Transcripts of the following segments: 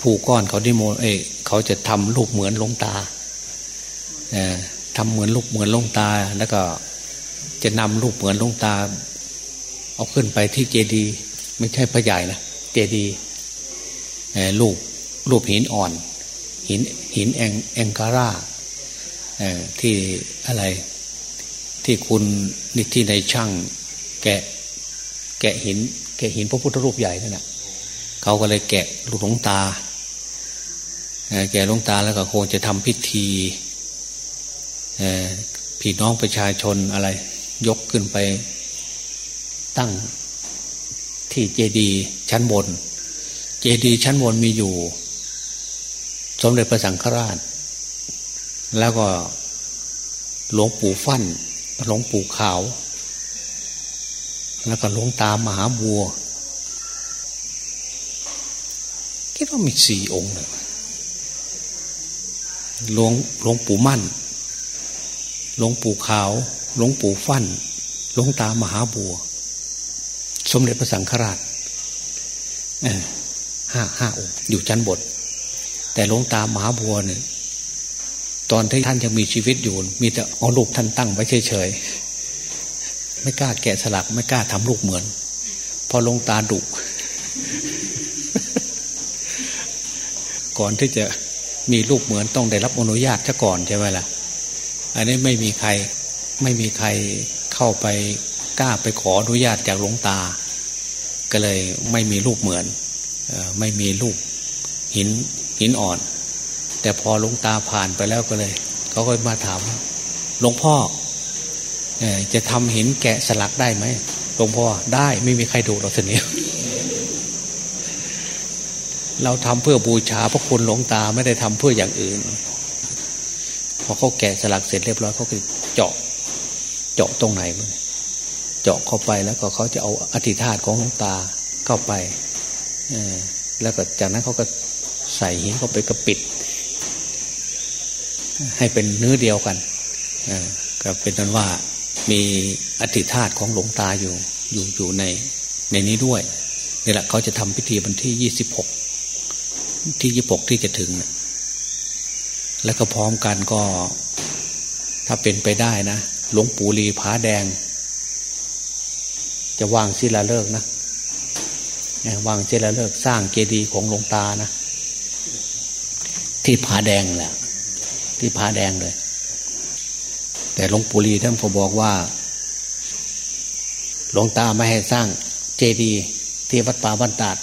ผู้ก้อนเขาดิโมเอเขาจะทำรูปเหมือนลงตาเอทำเหมือนรูปเหมือนลงตา แล้วก็จะนำรูปเหมือนลงตา เอาขึ้นไปที่เจดี ไม่ใช่พระใหญ่นะเจดีรูปรูปหินอ่อน หินหินแองแองการ่าที่อะไร ที่คุณนิติในช่าง แกะ แกะหิน แกะหินพระพุทธรูปใหญ่นั่นแหละ เขาก็เลยแกะลูกหลงตา แกะลงตาแล้วก็คงจะทำพิธีพี่น้องประชาชนอะไร ยกขึ้นไปตั้งที่เจดีชั้นบน เจดีชั้นบนมีอยู่ สมเด็จพระสังฆราช แล้วก็หลวงปู่ฟั่นหลวงปู่ขาว แล้วก็หลวงตามหาบัว คิดว่ามีสี่องค์หลวงหลวงปู่มั่น หลวงปู่ขาว หลวงปู่ฟั่น หลวงตามหาบัว สมเด็จพระสังฆราชห้าห้าองค์ อยู่ชั้นบท แต่หลวงตามหาบัวเนี่ยตอนที่ท่านยังมีชีวิตอยู่ มีแต่เอารูปท่านตั้งไว้เฉยๆไม่กล้าแกะสลัก ไม่กล้าทำรูปเหมือน พอลงตาดุ ก่อนที่จะมีรูปเหมือนต้องได้รับอนุญาตซะก่อนใช่ไหมล่ะ อันนี้ไม่มีใครไม่มีใครเข้าไปกล้าไปขออนุญาตจากหลวงตา ก็เลยไม่มีรูปเหมือนอไม่มีรูปหินหินอ่อน แต่พอหลวงตาผ่านไปแล้วก็เลยเขาก็มาถามหลวงพ่อจะทำหินแกะสลักได้ไหมหลวงพ่อได้ไม่มีใครดูเราเสนีย เราทำเพื่อบูชาพระคุณหลวงตาไม่ได้ทำเพื่ออย่างอื่น พอเขาแกะสลักเสร็จเรียบร้อยเขาก็เจาะ เจาะตรงไหนมันเจาะเข้าไปแล้วก็เขาจะเอาอธิธาตของหลวงตาเข้าไปอแล้วก็จากนั้นเขาก็ใส่หินเข้าไปกระปิด ให้เป็นเนื้อเดียวกันก็เป็นนั้นว่ามีอธิธาตของหลวงตาอยู่อยู่อยู่ในในนี้ด้วยนี่แหละเขาจะทำพิธีวันที่ยี่สิบหก ที่ยี่ปกที่จะถึงแล้วก็พร้อมกันก็ ถ้าเป็นไปได้นะหลวงปู่ลีผาแดง จะวางศิลาฤกษ์นะวางศิลาฤกษ์สร้างเจดีย์ของหลวงตานะที่ผาแดงแหละที่ผาแดงเลย แต่หลวงปู่ลีท่านก็บอกว่าหลวงตาไม่ให้สร้างเจดีย์ที่วัดป่าบ้านตาด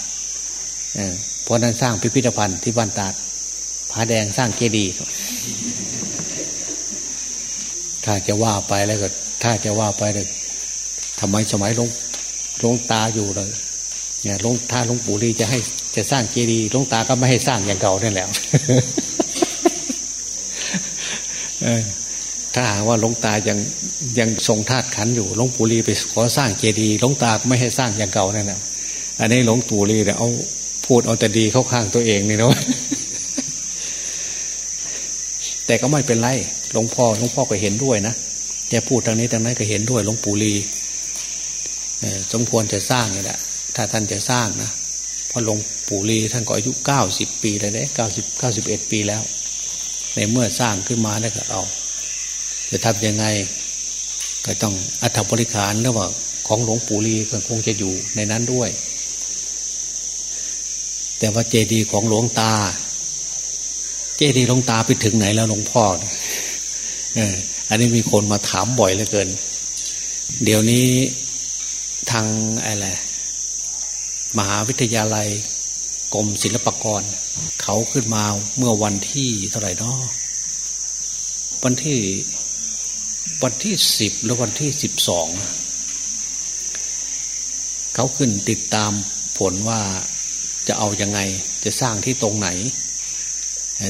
เพราะนั้นสร้างพิพิธภัณฑ์ที่บ้านตาดผาแดงสร้างเจดีย์ถ้าจะว่าไปแล้วก็ ถ้าจะว่าไปเลยทำไมสมัยลงลงตาอยู่เลยเนี่ยลงถ้าลงปู่ลีจะให้จะสร้างเจดีย์ลงตาก็ไม่ให้สร้างอย่างเก่านี่แหละถ้าหากว่าลงตายังยังทรงธาตุขันอยู่ลงปู่ลีไปขอสร้างเจดีย์ลงตาก็ไม่ให้สร้างอย่างเก่านั่นแหละอันนี้หลวงปู่ลีเนี่ยเอา พูดเอาแต่ดีเข้าข้างตัวเองนี่นะแต่ก็ไม่เป็นไรหลวงพ่อหลวงพ่อก็เห็นด้วยนะจะพูดทางนี้ทางนั้นก็เห็นด้วยหลวงปู่ลีสมควรจะสร้างนี่แหละถ้าท่านจะสร้างนะเพราะหลวงปู่ลีท่านก็อายุเก้าสิบปีแล้วเนี่ยเก้าสิบเก้าสิบเอ็ดปีแล้ว ในเมื่อสร้างขึ้นมาแล้วก็เอา จะทำยังไง ก็ต้องอัฐบริการหรือว่าของหลวงปู่ลีก็คงจะอยู่ในนั้นด้วย แต่ว่าเจดีย์ของหลวงตา เจดีย์หลวงตาไปถึงไหนแล้วหลวงพ่อเอออันนี้มีคนมาถามบ่อยเหลือเกิน เดี๋ยวนี้ทางอะไรมหาวิทยาลัยกรมศิลปากร เขาขึ้นมาเมื่อวันที่เท่าไหร่นาะวันที่วันที่สิบหรือวันที่สิบสอง เขาขึ้นติดตามผลว่า จะเอาอยัางไง จะสร้างที่ตรงไหน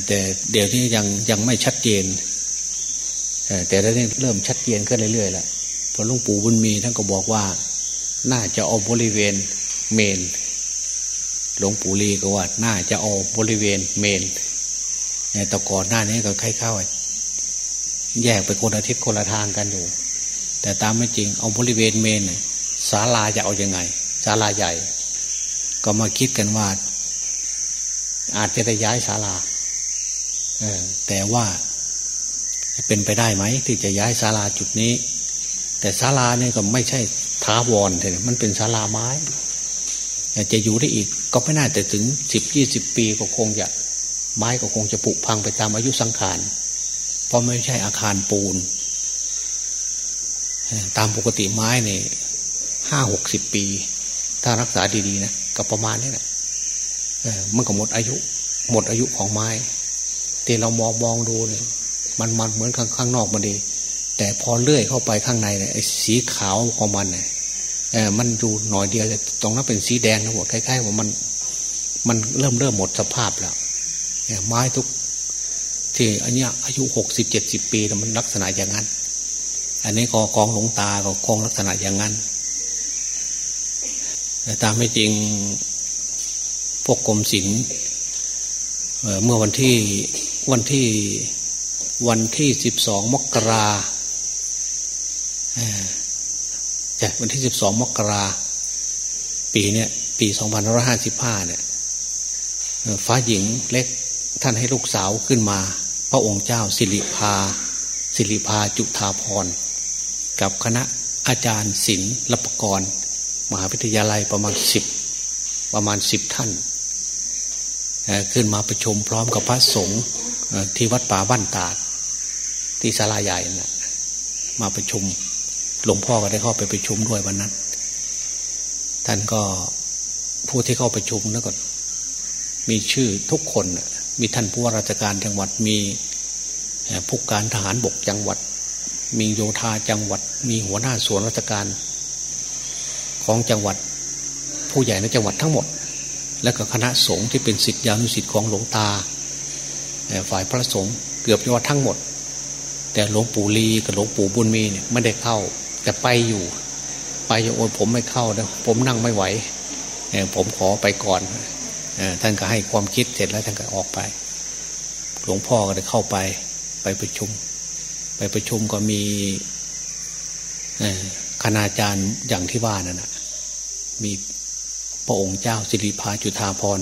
แต่เดี๋ยวนี้ยังยังไม่ชัดเจน แต่แล้วนี่เริ่มชัดเจนขึ้นเรื่อยๆแล้วพอหลวงปู่บุญมีท่านก็บอกว่า น่าจะเอาบริเวณเมน หลวงปู่ลีก็ว่า น่าจะเอาบริเวณเมนแต่ก่อนหน้านี้ก็คล้ายๆแยกไปคนละทิศคนละทางกันอยู่ แต่ตามไม่จริงเอาบริเวณเมนศาลาจะเอาอยัางไงศาลาใหญ่ ก็มาคิดกันว่า อาจจะได้ย้ายศาลาแต่ว่าเป็นไปได้ไหม ที่จะย้ายศาลาจุดนี้ แต่ศาลาเนี่ยก็ไม่ใช่ท้าวรเลยมันเป็นศาลาไม้จะอยู่ได้อีก ก็ไม่น่าจะถึงสิบยี่สิบปีก็คงจะไม้ก็คงจะผุพังไปตามอายุสังขาร เพราะไม่ใช่อาคารปูน ตามปกติไม้เนี่ยห้าหกสิบปี ถ้ารักษาดีๆนะ ก็ประมาณนี้แหละมันก็หมดอายุ หมดอายุของไม้ที่เรามองมองดูเนี่ยมันมันเหมือนข้างข้างนอกมันดี แต่พอเลื่อยเข้าไปข้างในเนี่ยสีขาวของมันเนี่ยเออมันดูหน่อยเดียวตรงนั้นเป็นสีแดงทั้งหมดคล้ายๆว่ามัน มันเริ่มเริ่มหมดสภาพแล้วไม้ทุกที่อันนี้อายุหกสิบเจ็ดสิบปีมันลักษณะอย่างนั้น อันนี้กอกองหลงตาก็กองลักษณะอย่างนั้น ต่ตามไม่จริงพวกกรมศิลป์เมื่อวันที่วันที่วันที่สิบสองมกราจากวันที่สิบสองมกราปีเนี้ยปีสองพันร้อยห้าสิบห้าเนี่ยฟ้าหญิงเล็กท่านให้ลูกสาวขึ้นมา พระองค์เจ้าสิริพา สิริพาจุธาพร กับคณะอาจารย์ศิลป์รับกร มหาวิทยาลัยประมาณสิบประมาณสิบท่าน ขึ้นมาประชุมพร้อมกับพระสงฆ์ที่วัดป่าบ้านตาด ที่ศาลาใหญ่นะมาประชุมหลวงพ่อก็ได้เข้าไปประชุมด้วยวันนั้น ท่านก็ผู้ที่เข้าประชุมแล้วก็มีชื่อทุกคน มีท่านผู้ว่าราชการจังหวัดมีผู้การทหารบกจังหวัด มีโยธาจังหวัด มีหัวหน้าส่วนราชการ ของจังหวัด ผู้ใหญ่ในจังหวัดทั้งหมด และก็คณะสงฆ์ที่เป็นสิทธิานุสิทธิ์ของหลวงตา ฝ่ายพระสงฆ์เกือบจะว่าทั้งหมด แต่หลวงปู่ลีกับหลวงปู่บุญมีเนี่ยไม่ได้เข้า แต่ไปอยู่ ไปอยู่โอ้ผมไม่เข้านะผมนั่งไม่ไหวผมขอไปก่อนท่านก็ให้ความคิดเสร็จแล้วท่านก็ออกไป หลวงพ่อก็ได้เข้าไปไปประชุม ไปประชุมก็มีคณาจารย์อย่างที่ว่านั่นนะ มีพระองค์เจ้าสิริพาจุธาพร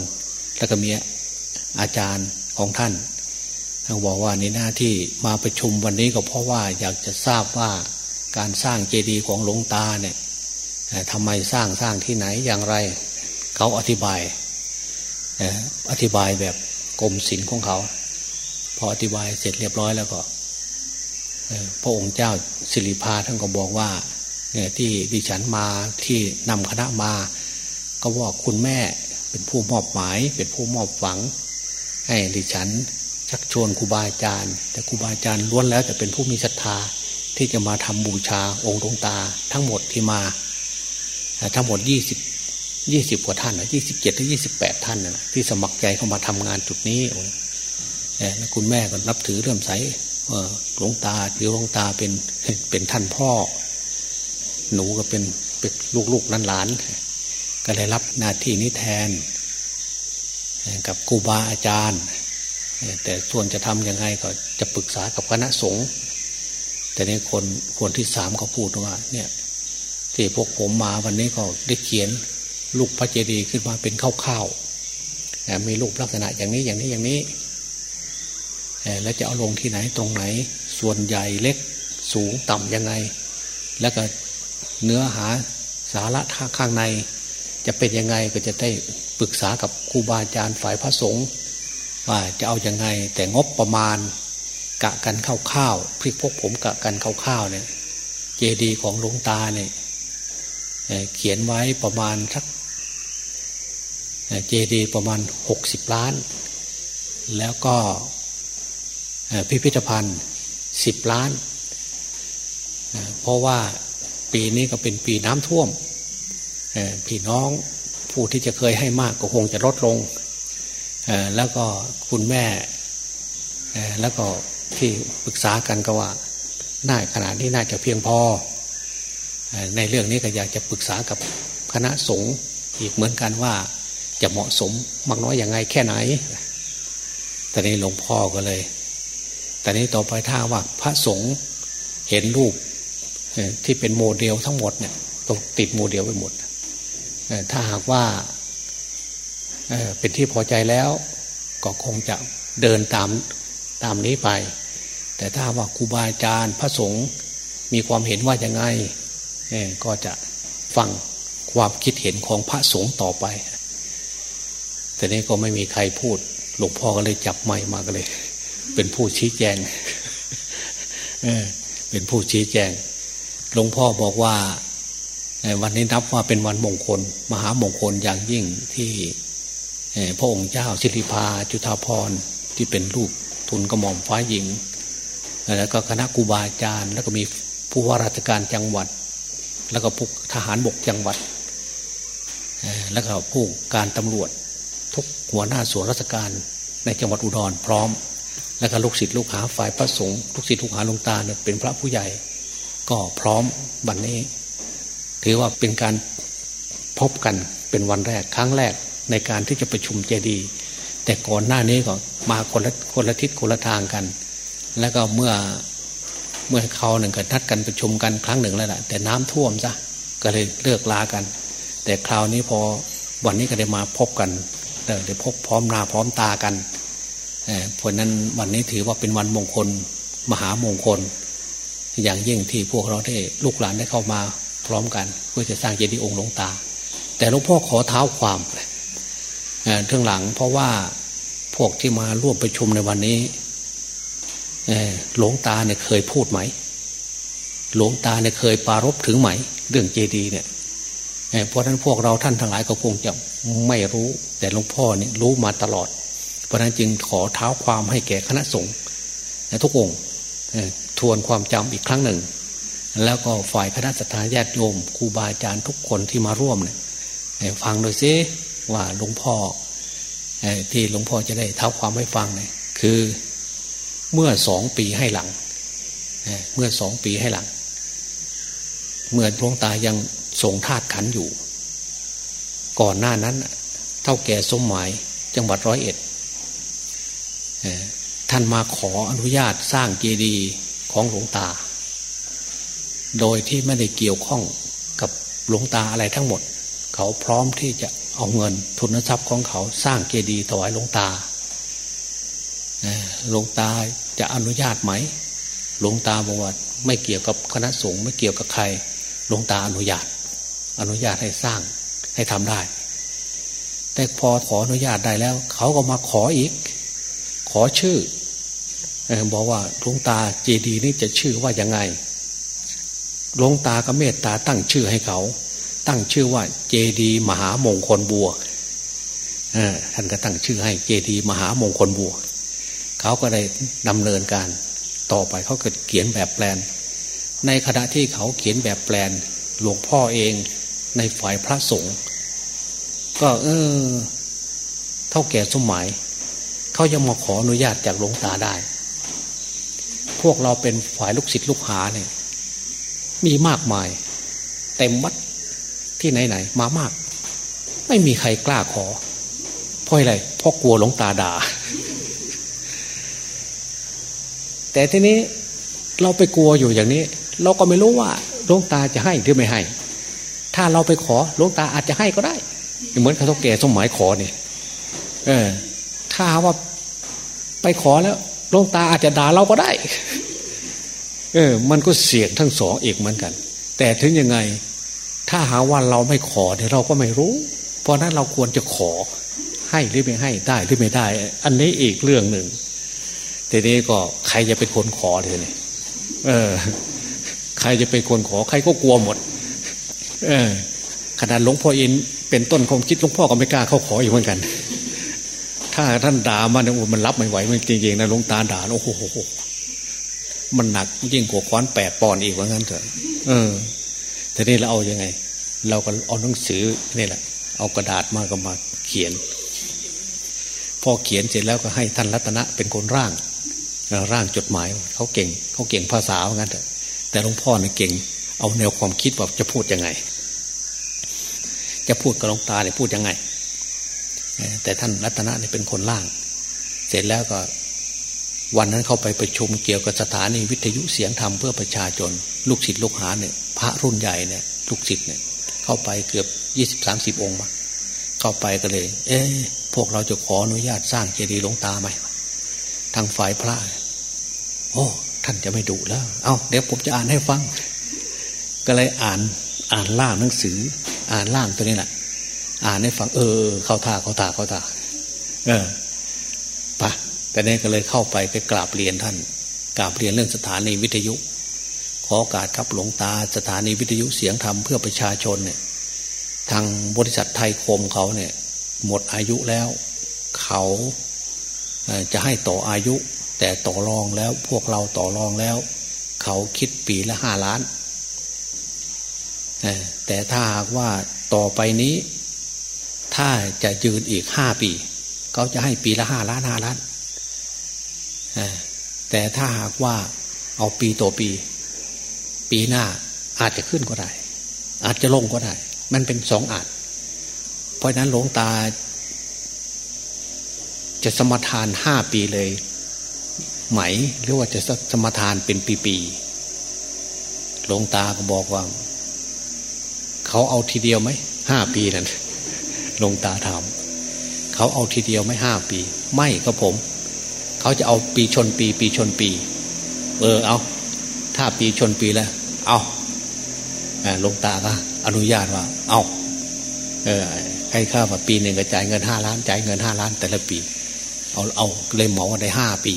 แล้วก็มีอาจารย์ของท่านท่านบอกว่าในหน้าที่มาประชุมวันนี้ก็เพราะว่าอยากจะทราบว่าการสร้างเจดีย์ของหลวงตาเนี่ยทำไมสร้างสร้างที่ไหนอย่างไร เขาอธิบายอธิบายแบบกรมศิลป์ของเขา พออธิบายเสร็จเรียบร้อยแล้วก็พระองค์เจ้าสิริพาท่านก็บอกว่า ที่ดิฉันมาที่นำคณะมา ก็ว่าคุณแม่เป็นผู้มอบหมาย เป็นผู้มอบฝัง ให้ดิฉันชักชวนครูบาอาจารย์ แต่ครูบาอาจารย์ล้วนแล้วแต่เป็นผู้มีศรัทธาที่จะมาทำบูชาองค์ดวงตา ทั้งหมดที่มาทั้งหมดยี่สิบยี่สิบกว่าท่านนะยี่สิบเจ็ดถึงยี่สิบแปดท่านนะที่สมัครใจเข้ามาทำงานจุดนี้แล้วคุณแม่ก็นับถือเริ่มใสหลวงตาหรือหลวงตาเป็นเป็นท่านพ่อ หนูก็เป็นเป็นลูกๆหลานๆก็เลยรับหน้าที่นี้แทน กับครูบาอาจารย์ แต่ส่วนจะทำยังไงก็จะปรึกษากับคณะสงฆ์แต่ในคนคนที่สามเขาพูดว่า เนี่ย ที่พวกผมมาวันนี้ก็ได้เขียนลูกพระเจดีย์ขึ้นมาเป็นข้าวๆมีรูปลักษณะอย่างนี้อย่างนี้อย่างนี้แล้วจะเอาลงที่ไหนตรงไหน ส่วนใหญ่เล็กสูงต่ำยังไง แล้วก็ เนื้อหาสาระท่าข้างใน จะเป็นยังไงก็จะได้ปรึกษากับครูบาอาจารย์ฝ่ายพระสงฆ์ว่าจะเอาอยัางไงแต่งบประมาณ กะกันข้าวๆพี่พวกผมกะกันข้าวๆเนี่ย เจดีย์ของหลวงตาเนี่ยเขียนไว้ประมาณสักเจดีย์ประมาณหกสิบล้าน แล้วก็พิพิธภัณฑ์สิบล้าน เพราะว่า ปีนี้ก็เป็นปีน้ำท่วมพี่น้องผู้ที่จะเคยให้มากก็คงจะลดลง แล้วก็คุณแม่ แล้วก็ที่ปรึกษากันก็ว่าน่าขนาดนี้น่าจะเพียงพอ ในเรื่องนี้ก็อยากจะปรึกษากับคณะสงฆ์อีกเหมือนกันว่าจะเหมาะสมมากน้อยอย่างไงแค่ไหน แต่นี้หลวงพ่อก็เลย แต่นี้ต่อไปถ้าว่าพระสงฆ์เห็นรูป ที่เป็นโมเดลทั้งหมดเนี่ยต้องติดโมเดลไปหมดถ้าหากว่าเป็นที่พอใจแล้วก็คงจะเดินตามตามนี้ไป แต่ถ้าว่าครูบาอาจารย์พระสงฆ์มีความเห็นว่ายังไงก็จะฟังความคิดเห็นของพระสงฆ์ต่อไป แต่นี้ก็ไม่มีใครพูด หลวงพ่อก็เลยจับไม้มาก็เลย เป็นผู้ชี้แจงเป็นผู้ชี้แจง หลวงพ่อบอกว่าวันนี้นับว่าเป็นวันมงคล มหามงคลอย่างยิ่งที่พระองค์เจ้าสิริพาจุฑาพรที่เป็นลูกทุนกระหม่อมฟ้าหญิง แล้วก็คณะครูบาอาจารย์ แล้วก็มีผู้ว่าราชการจังหวัด แล้วก็ผู้ทหารบกจังหวัด แล้วก็ผู้การตำรวจ ทุกหัวหน้าส่วนราชการในจังหวัดอุดรพร้อม แล้วก็ลูกศิษย์ลูกหาฝ่ายพระสงฆ์ลูกศิษย์ลูกหาลงตาเนี่ยเป็นพระผู้ใหญ่ ก็พร้อมวันนี้ ถือว่าเป็นการพบกันเป็นวันแรกครั้งแรกในการที่จะประชุมเจดีย์แต่ก่อนหน้านี้ก็มาคนละคนละทิศคนละทางกัน แล้วก็เมื่อเมื่อเขาหนึ่งก็นัดกันประชุมกันครั้งหนึ่งแล้วแหละแต่น้ำท่วมซะก็เลยเลิกลากัน แต่คราวนี้พอวันนี้ก็ได้มาพบกันเดี๋ยวพบพร้อมหน้าพร้อมตากันเพราะนั้นวันนี้ถือว่าเป็นวันมงคล มหามงคล อย่างยิ่งที่พวกเราได้ลูกหลานได้เข้ามาพร้อมกัน เพื่อจะสร้างเจดีย์องค์หลวงตา แต่หลวงพ่อขอเท้าความเรื่องหลังเพราะว่าพวกที่มาร่วมประชุมในวันนี้หลวงตาเนี่ยเคยพูดไหม หลวงตาเนี่ยเคยปารบถึงไหม เรื่องเจดีเนี่ยเพราะนั้นพวกเราท่านทั้งหลายก็คงจะไม่รู้ แต่หลวงพ่อเนี่ยรู้มาตลอด เพราะฉะนั้นจึงขอเท้าความให้แก่คณะสงฆ์ทุกองค์ ทวนความจำอีกครั้งหนึ่ง แล้วก็ฝ่ายคณะสัตยาติโยมครูบาอาจารย์ทุกคนที่มาร่วมเนี่ยฟังโดยซิว่าหลวงพ่อที่หลวงพ่อจะได้เท้าความให้ฟังเนี่ยคือเมื่อสองปีให้หลังเมื่อสองปีให้หลังเมื่อหลวงตายังทรงธาตุขันอยู่ ก่อนหน้านั้นเท่าแก่สมหมายจังหวัดร้อยเอ็ดท่านมาขออนุญาตสร้างเจดีย์ ของหลวงตา โดยที่ไม่ได้เกี่ยวข้องกับหลวงตาอะไรทั้งหมด เขาพร้อมที่จะเอาเงินทุนทรัพย์ของเขาสร้างเจดีย์ถวายหลวงตาหลวงตาจะอนุญาตไหม หลวงตาบอกว่าไม่เกี่ยวกับคณะสงฆ์ไม่เกี่ยวกับใคร หลวงตาอนุญาต อนุญาตให้สร้างให้ทำได้ แต่พอขออนุญาตได้แล้ว เขาก็มาขออีก ขอชื่อ บอกว่าหลวงตาเจดีนี้จะชื่อว่ายังไงหลวงตาก็เมตตาตั้งชื่อให้เขา ตั้งชื่อว่า เจดีมหามงคลบัวท่านก็ตั้งชื่อให้เจดีมหามงคลบัว เขาก็ได้ดำเนินการต่อไปเขาเก็เขียนแบบแปลน ในขณะที่เขาเขียนแบบแปลน หลวงพ่อเองในฝ่ายพระสงฆ์ก็เออ เท่าแก่สมัยเขายังมาขออนุญาตจากหลวงตาได้ พวกเราเป็นฝ่ายลูกศิษย์ลูกหาเนี่ยมีมากมาย เต็มวัดที่ไหนไหนมามาก ไม่มีใครกล้าขอเพราะอะไรเพราะกลัวหลวงตาด่า แต่ทีนี้เราไปกลัวอยู่อย่างนี้ เราก็ไม่รู้ว่าหลวงตาจะให้หรือไม่ให้ ถ้าเราไปขอหลวงตาอาจจะให้ก็ได้ เหมือนเขาแก่สมัยขอนี่เออ ถ้าว่าไปขอแล้ว ลวงตาอาจจะด่าเราก็ได้ เออ มันก็เสี่ยงทั้งสองอีกเหมือนกัน แต่ถึงยังไง ถ้าหาว่าเราไม่ขอเนี่ยเราก็ไม่รู้ เพราะนั้นเราควรจะขอให้หรือไม่ให้ได้หรือไม่ได้ อันนี้อีกเรื่องหนึ่งทีนี้ก็ใครจะเป็นคนขอเลยเนี่ยเออ ใครจะเป็นคนขอ ใครก็กลัวหมด เออขนาดหลวงพ่ออินเป็นต้นความคิดหลวงพ่อก็ไม่กล้าเข้าขออยู่เหมือนกัน ถ้าท่านด่ามันเนี่ยมันรับไม่ไหวมันจริงๆนะหลวงตาด่าโอ้โหมันหนักยิ่งกว่าค้อนแปดปอนอีกว่างั้นเถอะ เออทีนี้เราเอาอยัางไง เราก็เอาหนังสือนี่แหละ เอากระดาษมาก็มาเขียน พอเขียนเสร็จแล้วก็ให้ท่านรัตนะเป็นคนร่างร่างจดหมายเขาเก่งเขาเก่งภาษาว่างั้นเถอะแต่หลวงพ่อเนี่ยเก่ง เอาแนวความคิดว่าจะพูดยังไง จะพูดกับหลวงตาเนี่ยพูดยังไง แต่ท่านรัตนะเนี่ยเป็นคนร่าง เสร็จแล้วก็วันนั้นเข้าไปประชุมเกี่ยวกับสถานีวิทยุเสียงธรรมเพื่อประชาชน ลูกศิษย์ลูกหาเนี่ย พระรุ่นใหญ่เนี่ย ลูกศิษย์เนี่ย เข้าไปเกือบยี่สิบสามสิบองค์มาเข้าไปก็เลย เอ๊พวกเราจะขออนุญาตสร้างเจดีย์หลวงตาไหมทางฝ่ายพระ โอ้ท่านจะไม่ดุแล้ว เอา้าเดี๋ยวผมจะอ่านให้ฟัง ก็เลยอ่านอ่านล่างหนังสือ อ่านล่างตัวนี้แหละ อ่านให้ฟังเออ เข้าท่าเข้าท่าเข้าท่าเออปะแต่นี้ก็เลยเข้าไปไปกราบเรียนท่านกราบเรียนเรื่องสถานีวิทยุ ขอโอกาสครับหลวงตาสถานีวิทยุเสียงธรรมเพื่อประชาชนเนี่ย ทางบริษัทไทยคมเขาเนี่ย หมดอายุแล้ว เขาจะให้ต่ออายุ แต่ต่อรองแล้วพวกเราต่อรองแล้ว เขาคิดปีละห้าล้านแต่ถ้าหากว่าต่อไปนี้ ถ้าจะยืนอีกห้าปี เขาจะให้ปีละห้าล้านห้าล้านแต่ถ้าหากว่าเอาปีต่อปี ปีหน้าอาจจะขึ้นก็ได้ อาจจะลงก็ได้ มันเป็นสองอาจ เพราะนั้นหลวงตา จะสมทานห้าปีเลย ไหมหรือว่าจะสมทานเป็นปีๆหลวงตาก็บอกว่า เขาเอาทีเดียวไหมห้าปีนั่น หลวงตาถาม เขาเอาทีเดียวไม่ห้าปี ไม่ครับผม เขาจะเอาปีชนปี ปีชนปี เออเอา ถ้าปีชนปีแล้ว เอาลงตาก็อนุญาตว่า เอาเออให้ข้าว่าปีหนึ่งก็จ่ายเงินห้าล้านจ่ายเงินห้าล้าน แต่ละปี เอาเอาเลยหมาได้ห้าปี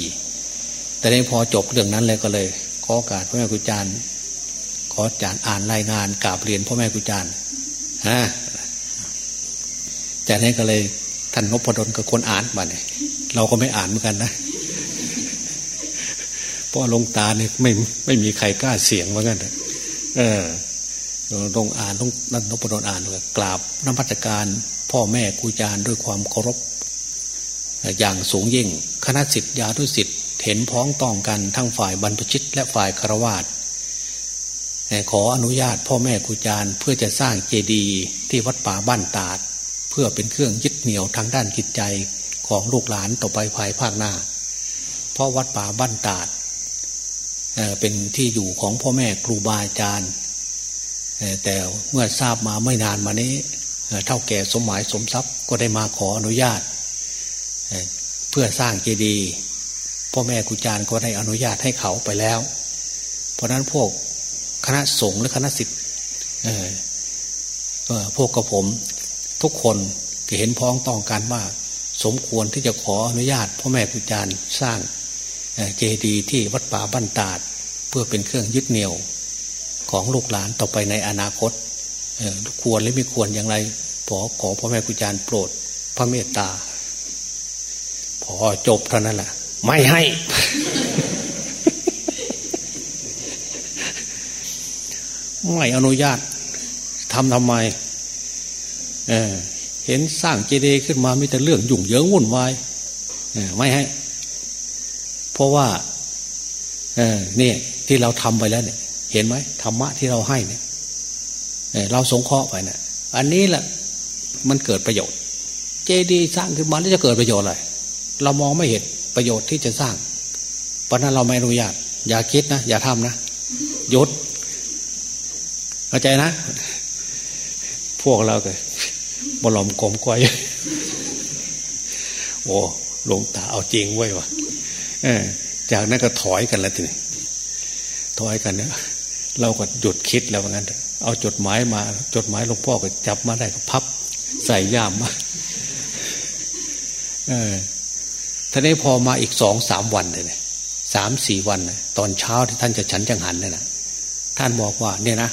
แต่ในพอจบเรื่องนั้นเลยก็เลย ขอโอกาสพ่อแม่ครูอาจารย์ขออาจารย์อ่านรายงานกราบเรียนพ่อแม่ครูอาจารย์ฮะ จากนั้นก็เลยท่านนพดลกับคนอ่านมาเนี่ยเราก็ไม่อ่านเหมือนกันนะเพราะลงตาเนี่ยไม่ไม่มีใครกล้าเสียงเหมือนกันเออลงอ่านลงนั่นนพดลอ่านเลยกราบน้ำพัฒการ พ่อแม่ครูอาจารย์ด้วยความเคารพ อย่างสูงยิ่ง คณะสิทธิยาทุสิทธิ์เห็นพ้องต้องกันทั้งฝ่ายบรรพชิต และฝ่ายคารวาสขออนุญาตพ่อแม่ครูอาจารย์ เพื่อจะสร้างเจดีย์ที่วัดป่าบ้านตาด พื่อเป็นเครื่องยึดเหนี่ยวทางด้านจิตใจของลูกหลานต่อไปภายภาคหน้า เพราะวัดป่าบ้านตาดเป็นที่อยู่ของพ่อแม่ครูบาอาจารย์แต่เมื่อทราบมาไม่นานมานี้เท่าแก่สมหมายสมทรัพย์ก็ได้มาขออนุญาต เพื่อสร้างเจดีย์พ่อแม่ครูอาจารย์ก็ได้อนุญาตให้เขาไปแล้ว เพราะนั้นพวกคณะสงฆ์และคณะสิทธิ์พวกกระผม ทุกคนก็เห็นพ้องต้องการว่า สมควรที่จะขออนุญาตพ่อแม่ครูอาจารย์สร้างเจดีย์ที่วัดป่าบ้านตาด เพื่อเป็นเครื่องยึดเหนี่ยวของลูกหลานต่อไปในอนาคตควรหรือไม่ควรอย่างไรขอขอพ่อแม่ครูอาจารย์โปรด พระเมตตา พอจบเท่านั้นแหละไม่ให้ ไม่อนุญาตทำทำไม เเห็นสร้างเจดีย์ขึ้นมามีแต่เรื่องยุ่งเหยิงวุ่นวายไม่ให้ เพราะว่าเออเนี่ยที่เราทำไปแล้วเนี่ย เห็นไหมธรรมะที่เราให้เนี่ยเราสงเคราะห์ไปเนะี่ยอันนี้แหละมันเกิดประโยชน์ เจดีย์สร้างขึ้นมาแล้วจะเกิดประโยชน์อะไรเรามองไม่เห็นประโยชน์ที่จะสร้างเพราะนั้นเราไม่อนุญาตอย่าคิดนะอย่าทำนะยศเข้าใจนะ พวกเราก็ บลอมกลมก้อยโอ้หลวงตาเอาจริงไว้วะจากนั้นก็ถอยกันแล้วทีนี้ถอยกันเนี่ยเราก็หยุดคิดแล้วว่างั้น เอาจดหมายมา จดหมายหลวงพ่อก็จับมาได้ก็พับ ใส่ย่ามมาเออท่านี้พอมาอีกสองสามวันเลยสามสี่วันตอนเช้าที่ท่านจะฉันจังหันเนี่ยนะท่านบอกว่า เนี่ยนะ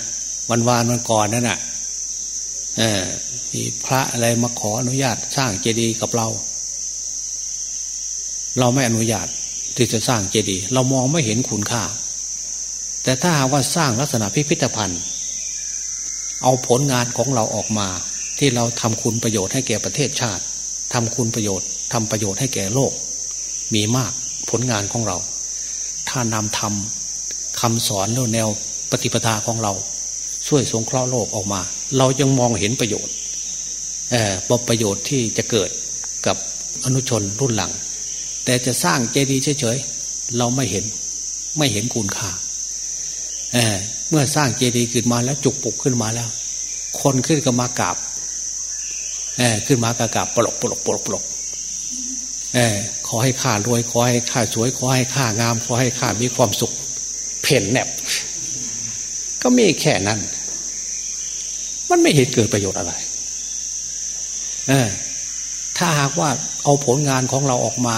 วันวานวันก่อนนั่นน่ะ มีพระอะไรมาขออนุญาตสร้างเจดีย์กับเรา เราไม่อนุญาตที่จะสร้างเจดีย์เรามองไม่เห็นคุณค่า แต่ถ้าหากว่าสร้างลักษณะพิพิธภัณฑ์ เอาผลงานของเราออกมา ที่เราทำคุณประโยชน์ให้แก่ประเทศชาติทำคุณประโยชน์ทำประโยชน์ให้แก่โลก มีมากผลงานของเรา ถ้านำทำคำสอนแลแนวปฏิปทาของเรา ช่วยสงเคราะห์โลกออกมา เรายังมองเห็นประโยชน์เออประโยชน์ที่จะเกิดกับอนุชนรุ่นหลัง แต่จะสร้างเจดีย์เฉยๆเราไม่เห็นไม่เห็นคุณค่าเเมื่อสร้างเจดีย์ขึ้นมาแล้วจุกปุกขึ้นมาแล้ว คนขึ้นก็มากราบเขึ้นมากราบปลกปลกปลกปลกเออขอให้ข้ารวยขอให้ข้าสวย ขอให้ข้างาม ขอให้ข้ามีความสุข เพ่นแนบก็มีแค่นั้น มันไม่เห็นเกิดประโยชน์อะไรเออถ้าหากว่าเอาผลงานของเราออกมา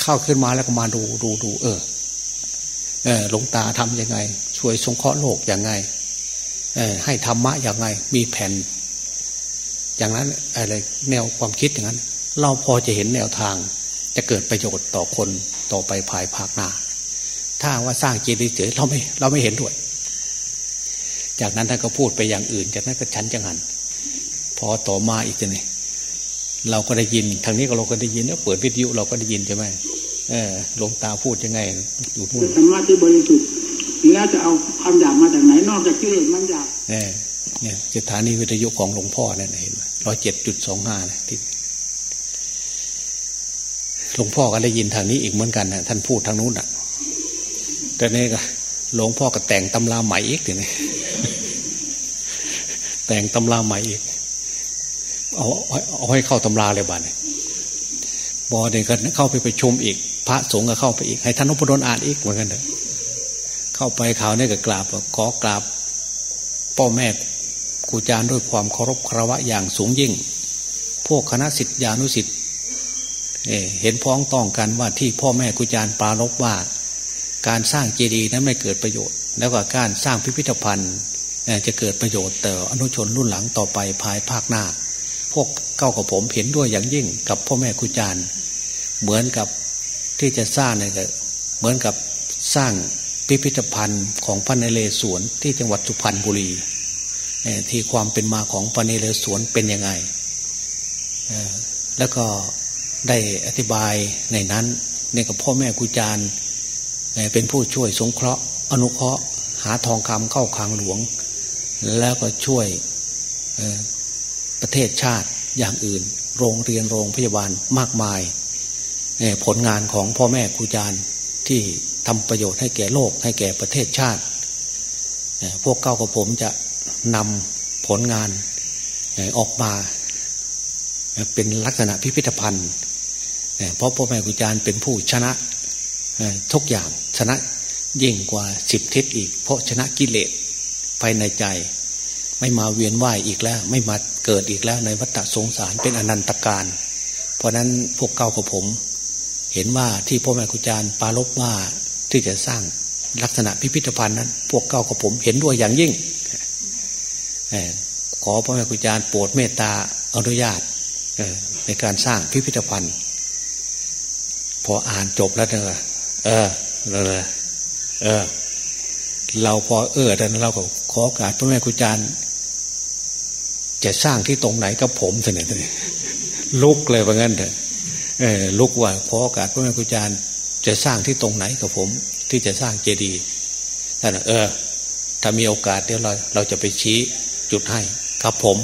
เข้าขึ้นมาแล้วก็มาดูดูดู เออ เออหลวงตาทำยังไง ช่วยสงเคราะห์โลกอย่างไง เออ ให้ธรรมะอย่างไง มีแผ่น อย่างนั้นอะไรแนวความคิดอย่างนั้น เราพอจะเห็นแนวทาง จะเกิดประโยชน์ต่อคนต่อไปภายภาคหน้า ถ้าว่าสร้างเจดีย์เฉยเราไม่ เราไม่เห็นด้วย จากนั้นท่านก็พูดไปอย่างอื่น จากนั้นก็ชั้นจังหัน พอต่อมาอีกจะนี่เราก็ได้ยิน ทางนี้ก็เราก็ได้ยินแล้วเปิดวิทยุเราก็ได้ยินใช่ไหมเออหลวงตาพูดยังไงอยู่นู่นธรรมะที่บริสุทธิ์แล้วจะเอาความอยากมาจากไหนนอกจากที่มันอยากเนี่ยเนี่ยสถานีวิทยุของหลวงพ่อนั่นเห็นไหมร้อยเจ็ดจุดสองห้านะที่หลวงพ่อก็ได้ยินทางนี้อีกเหมือนกันนะท่านพูดทางนู้นอะ แต่นี่ก็ หลวงพ่อก็แต่งตำราใหม่อีกทีนี้แต่งตำราใหม่อีก เอาเอาให้เข้าตำราเลยบ้านเนี่ยบอเด็กก็เข้าไปไปชมอีก พระสงฆ์ก็เข้าไปอีก ให้ท่านนพดลอ่านอีกเหมือนกันเถอะเข้าไปข่าวนี่ก็กราบขอกราบพ่อแม่ครูอาจารย์ด้วยความเคารพคารวะอย่างสูงยิ่ง พวกคณะสิทธิานุสิทธิ์เเห็นพ้องต้องกันว่าที่พ่อแม่ครูอาจารย์ปรารบว่า การสร้างเจดีย์นั้นไม่เกิดประโยชน์ แล้วก็การสร้างพิพิธภัณฑ์จะเกิดประโยชน์ต่ออนุชนรุ่นหลังต่อไปภายภาคหน้า พวกเก้ากับผมเห็นด้วยอย่างยิ่งกับพ่อแม่ครูอาจารย์เหมือนกับที่จะสร้างเนี่ยเหมือนกับสร้างพิพิธภัณฑ์ของพระนเรศวรที่จังหวัดสุพรรณบุรีที่ความเป็นมาของพระนเรศวรเป็นยังไงแล้วก็ได้อธิบายในนั้นเนี่ยกับพ่อแม่ครูอาจารย์ เป็นผู้ช่วยสงเคราะห์ อนุเคราะห์ หาทองคำเข้าคลังหลวง แล้วก็ช่วยประเทศชาติอย่างอื่น โรงเรียนโรงพยาบาลมากมาย ผลงานของพ่อแม่ครูอาจารย์ที่ทำประโยชน์ให้แก่โลกให้แก่ประเทศชาติ พวกเก้ากับผมจะนำผลงานออกมาเป็นลักษณะพิพิธภัณฑ์เพราะพ่อแม่ครูอาจารย์เป็นผู้ชนะ ทุกอย่างชนะยิ่งกว่าสิบทิศอีก เพราะชนะกิเลสภายในใจ ไม่มาเวียนว่ายอีกแล้ว ไม่มาเกิดอีกแล้วในวัฏสงสารเป็นอนันตการ เพราะนั้นพวกเก้ากับผม เห็นว่าที่พ่อแม่ครูอาจารย์ปารบว่าที่จะสร้างลักษณะพิพิธภัณฑ์นั้น พวกเก้ากับผมเห็นด้วยอย่างยิ่งขอพ่อแม่ครูอาจารย์โปรดเมตตาอนุญาตในการสร้างพิพิธภัณฑ์ พออ่านจบแล้วเนอะ เออเออเลยเออ เราพอเออแต่นั้นเราก็ขอโอกาสพ่อแม่ครูอาจารย์ จะสร้างที่ตรงไหนกับผมเสนอเลยลุกเลยว่างั้นเถอะเออลุกว่าขอโอกาสพระแม่ครูอาจารย์ จะสร้างที่ตรงไหนกับผม ที่จะสร้างเจดีย์ท่านเออ ถ้ามีโอกาสเดี๋ยวเราเราจะไปชี้จุดให้ครับผม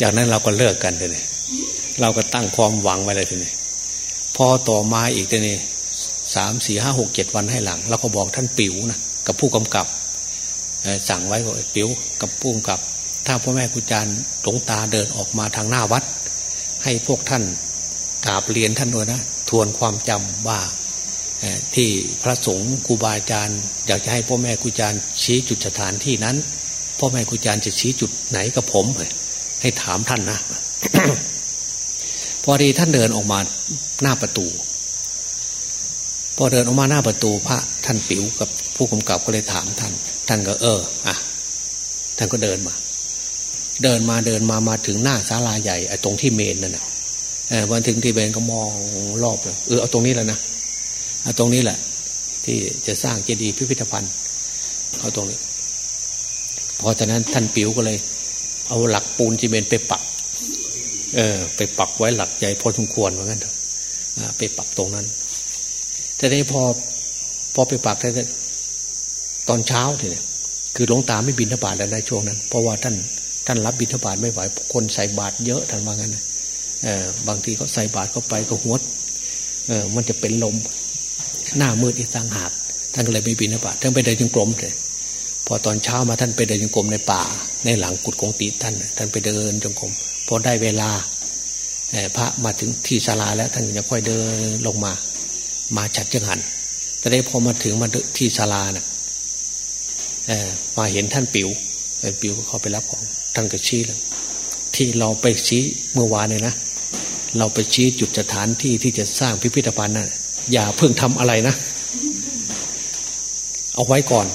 จากนั้นเราก็เลิกกันเลยเราก็ตั้งความหวังไว้เลยทีนี้พอต่อมาอีกทีนี้ สามสี่ห้าหกเจ็ดวันให้หลังเราก็บอกท่านปิ๋วนะกับผู้กำกับสั่งไว้ว่าปิ๋วกับผู้กำกับ ถ้าพ่อแม่ครูอาจารย์หลงตาเดินออกมาทางหน้าวัด ให้พวกท่านกราบเรียนท่านด้วยนะทวนความจำว่าที่พระสงฆ์ครูบาอาจารย์ อยากจะให้พ่อแม่ครูอาจารย์ชี้จุดสถานที่นั้นพ่อแม่ครูอาจารย์จะชี้จุดไหนกับผมให้ถามท่านนะพอดีท่านเดินออกมาหน้าประตู พอเดินออกมาหน้าประตูพระท่านปิ๋วกับผู้กำกับก็เลยถามท่าน ท่านก็เอออะท่านก็เดินมา เดินมาเดินมามาถึงหน้าศาลาใหญ่ไอ้ตรงที่เมนนั่นแหละวันถึงที่เบนก็มองรอบเลยเออเอาตรงนี้แหละนะเอาตรงนี้แหละ ที่จะสร้างเจดีย์พิพิธภัณฑ์เอาตรงนี้ พอจากนั้นท่านปิ๋วก็เลย เอาหลักปูนจีเมนไปปักเออ ไปปักไว้หลักใหญ่พอสมควรเหมือนกันเถอะไปปักตรงนั้น แต่นี้พอพอไปปักแต่ตอนเช้าทีนี้คือหลวงตาไม่บินทบาทแล้วในช่วงนั้น เพราะว่าท่านท่านรับบินทบาทไม่ไหวคนใส่บาตรเยอะท่านว่างั้นบางทีเขาใส่บาตรเข้าไปก็หัวเออมันจะเป็นลมหน้ามืดอีกต่างหากท่านก็เลยไม่บินบาตท่านไปเดินจงกรมเลยพอตอนเช้ามาท่านไปเดินจงกรมในป่า ในหลังกุดกงตีท่าน ท่านไปเดินจงกรมพอได้เวลาพระมาถึงที่ศาลาแล้วท่านจะค่อยเดินลงมา มาจัดจังหันแต่ได้พอมาถึงมาที่ศาลาเนะ่ยมาเห็นท่านปิวท่านปิวก็เข้าไปรับของท่านก็ชี้แล้วที่เราไปชี้เมื่อวานเนี่ยนะเราไปชี้จุดสถานที่ที่จะสร้างพิพิธภัณฑ์นะ่ะอย่าเพิ่งทำอะไรนะ เอาไว้ก่อน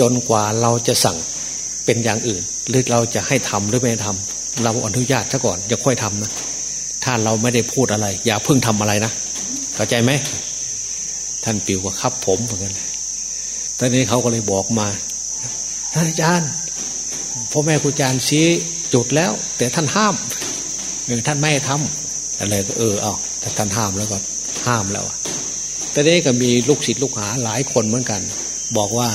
จนกว่าเราจะสั่งเป็นอย่างอื่น หรือเราจะให้ทำหรือไม่ทำเราอนุญาตซะก่อนจะค่อยทำนะถ้าเราไม่ได้พูดอะไร อย่าเพิ่งทำอะไรนะเข้าใจไหม ท่านปิวก็ครับผมเหมือนกันตอนนี้เขาก็เลยบอกมาท่านอาจารย์พ่อแม่ครูอาจารย์ชี้จุดแล้ว แต่ท่านห้ามหรือท่านไม่ให้ทำอะไรก็เออเอาแต่ท่านห้ามแล้วก็ห้ามแล้วแต่นี้ก็มีลูกศิษย์ลูกหาหลายคนเหมือนกัน บอกว่า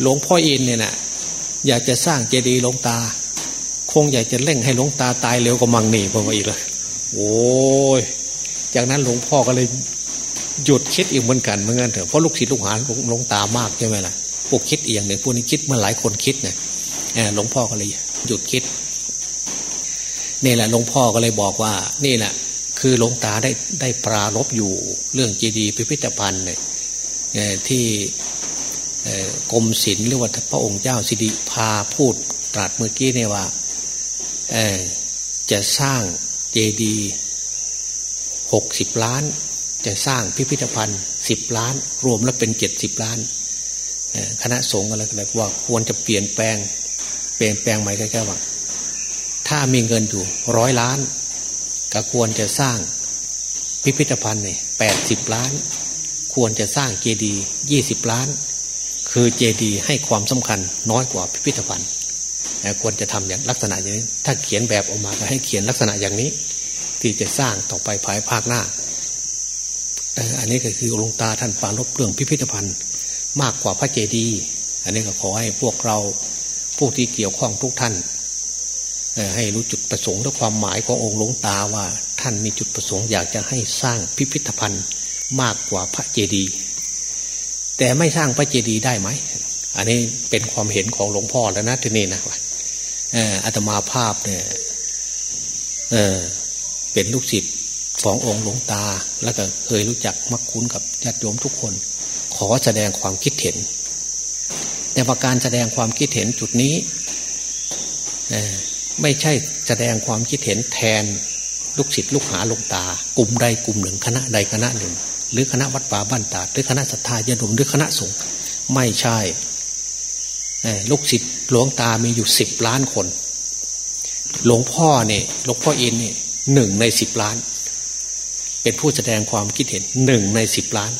หลวงพ่ออินเนี่ยนะอยากจะสร้างเจดีย์หลวงตา คงอยากจะเร่งให้หลวงตาตายเร็วกว่ามังนี่พอมาอีกเลยโอ้ยจากนั้นหลวงพ่อก็เลย หยุดคิดอีกเหมือนกันเหมือนกันเถอะเพราะลูกศิษย์ลูกหาหลงตามากใช่ไหมล่ะพวกคิดเอียงเนี่ยพวกนี้คิดมาหลายคนคิดเนี่ยหลวงพ่อก็เลยหยุดคิดนี่แหละหลวงพ่อก็เลยบอกว่า นี่แหละ คือหลวงตาได้ได้ปรารบอยู่เรื่องเจดีย์พิพิธภัณฑ์เนี่ยที่กรมศิลป์หรือว่าพระองค์เจ้าสิริพาพูดตรัสเมื่อกี้เนี่ยว่าจะสร้างเจดีย์หกสิบล้าน จะสร้างพิพิธภัณฑ์สิบล้าน รวมแล้วเป็นเจ็ดสิบล้านคณะสงฆ์อะไรก็เลยว่าควรจะเปลี่ยนแปลง เปลี่ยนแปลงใหม่แค่ว่าถ้ามีเงินอยู่ร้อยล้าน ก็ควรจะสร้างพิพิธภัณฑ์เนี่ยแปดสิบล้าน ควรจะสร้างเจดีย์ยี่สิบล้าน คือเจดีย์ให้ความสำคัญน้อยกว่าพิพิธภัณฑ์ควรจะทำอย่างลักษณะอย่างนี้ ถ้าเขียนแบบออกมาก็ให้เขียนลักษณะอย่างนี้ ที่จะสร้างต่อไปภายภาคหน้า อันนี้ก็คือหลวงตาท่านปารบเรื่องพิพิธภัณฑ์ มากกว่าพระเจดีย์อันนี้ก็ขอให้พวกเราผู้ที่เกี่ยวข้องทุกท่านให้รู้จุดประสงค์และความหมายขององค์หลวงตาว่า ท่านมีจุดประสงค์อยากจะให้สร้างพิพิธภัณฑ์มากกว่าพระเจดีย์แต่ไม่สร้างพระเจดีย์ได้ไหม อันนี้เป็นความเห็นของหลวงพ่อแล้วนะที่นี่นะอาตมาภาพเนี่ยเเป็นลูกศิษย์ ขององค์หลวงตา แล้วก็เคยรู้จักมักคุ้นกับญาติโยมทุกคน ขอแสดงความคิดเห็น แต่ว่าการแสดงความคิดเห็นจุดนี้ไม่ใช่แสดงความคิดเห็นแทนลูกศิษย์ลูกหาหลวงตา กลุ่มใดกลุ่มหนึ่ง คณะใดคณะหนึ่ง หรือคณะวัดป่าบ้านตาหรือคณะศรัทธาญาติโยมหรือคณะสงฆ์ไม่ใช่ลูกศิษย์หลวงตามีอยู่สิบล้านคน หลวงพ่อเนี่ยหลวงพ่ออินเนี่ยหนึ่งในสิบล้าน เป็นผู้แสดงความคิดเห็นหนึ่งในสิบล้าน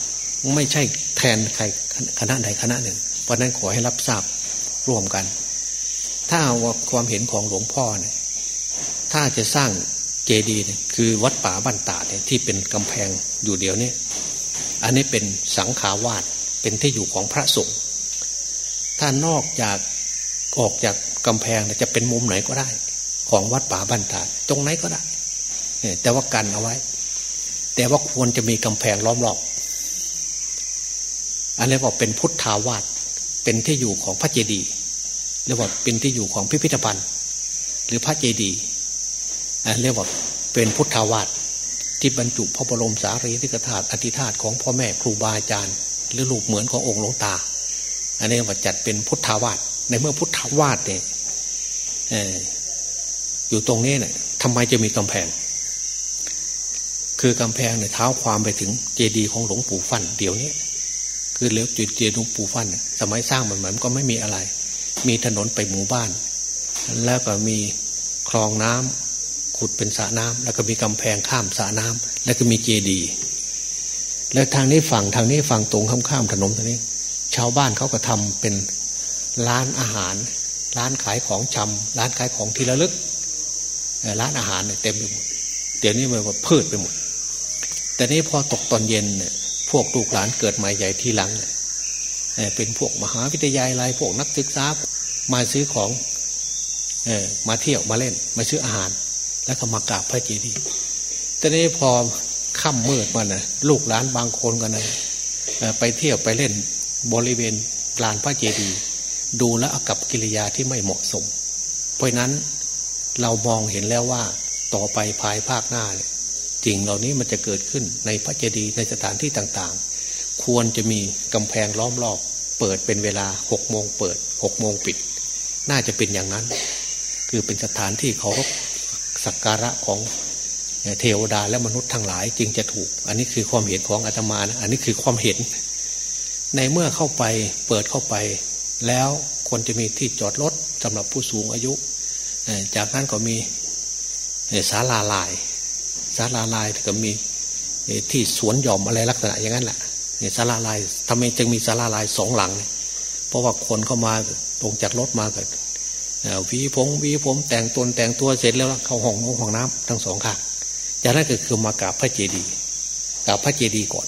ไม่ใช่แทนใครคณะใดคณะหนึ่ง เพราะนั้นขอให้รับทราบร่วมกัน ถ้าว่าความเห็นของหลวงพ่อเนี่ยถ้าจะสร้างเจดีย์เนี่ยคือวัดป่าบ้านตาเนี่ยที่เป็นกำแพงอยู่เดียวนี้อันนี้เป็นสังขาวาสเป็นที่อยู่ของพระสงฆ์ถ้านอกจากออกจากกำแพงจะเป็นมุมไหนก็ได้ ของวัดป่าบ้านตาตรงไหนก็ได้แต่ว่ากันเอาไว้ แต่ว่าควรจะมีกำแพงล้อมรอบ อันนี้บอกเป็นพุทธาวาสเป็นที่อยู่ของพระเจดีย์เรียกว่าเป็นที่อยู่ของพิพิธภัณฑ์ หรือพระเจดีย์อันเรียกว่าเป็นพุทธาวาสที่บรรจุพระบรมสารีริกธาตุอธิธาตุของพ่อแม่ครูบาอาจารย์ หรือลูกเหมือนขององค์หลวงตา อันนี้ว่าจัดเป็นพุทธาวาสในเมื่อพุทธาวาสเนี่ยอยู่ตรงนี้เนี่ยทำไมจะมีกำแพง คือกำแพงเนี่ยเท้าความไปถึงเจดีย์ของหลวงปู่ฟันเดี๋ยวนี้คือเลี้ยวจุดเจดีย์หลวงปู่ฟันสมัยสร้างมันเหมือนก็ไม่มีอะไร มีถนนไปหมู่บ้าน แล้วก็มีคลองน้ำขุดเป็นสระน้ำแล้วก็มีกำแพงข้ามสระน้ำแล้วก็มีเจดีย์แล้วทางนี้ฝั่งทางนี้ฝั่งตรงข้ามข้ามถนนทางนี้ ชาวบ้านเขาก็ทำเป็นร้านอาหาร ร้านขายของชำร้านขายของที่ระลึกร้านอาหารเนี่ยเต็มไปหมดเดี๋ยวนี้มันว่าพืชไปหมด แต่นี้พอตกตอนเย็นเนี่ยพวกลูกหลานเกิดใหม่ใหญ่ที่หลังเนี่ยเป็นพวกมหาวิทยาลัยพวกนักศึกษามาซื้อของเออมาเที่ยวมาเล่น มาซื้ออาหาร แล้วก็มากราบพระเจดีย์แต่นี้พอค่ำมืดมานะลูกหลานบางคนกันนะไปเที่ยวไปเล่นบริเวณลานพระเจดีย์ดูแลกับกิริยาที่ไม่เหมาะสม เพราะนั้นเรามองเห็นแล้วว่าต่อไปภายภาคหน้าเนี่ย สิ่งเหล่านี้มันจะเกิดขึ้นในพระเจดีย์ในสถานที่ต่างๆ ควรจะมีกำแพงล้อมรอบ เปิดเป็นเวลาหกโมงเปิดหกโมงปิด น่าจะเป็นอย่างนั้น คือเป็นสถานที่เคารพสักการะของเทวดาและมนุษย์ทั้งหลายจึงจะถูก อันนี้คือความเห็นของอาตมานะอันนี้คือความเห็น ในเมื่อเข้าไปเปิดเข้าไป แล้วควรจะมีที่จอดรถสำหรับผู้สูงอายุ จากนั้นก็มีศาลาลาย ศาลาลายก็มีที่สวนหย่อมอะไรลักษณะอย่างนั้นแหละเนี่ยศาลาลายทำไมจึงมีศาลาลายสองหลังเนี่ยเพราะว่าคนเข้ามาลงจากรถมาเก็วีผมวีผมแต่งตนแต่งตัวเสร็จแล้วเข้าห้องน้ำห้องน้ำทั้งสองข้างจากนั้นก็คือมากราบพระเจดีย์กราบพระเจดีย์ก่อน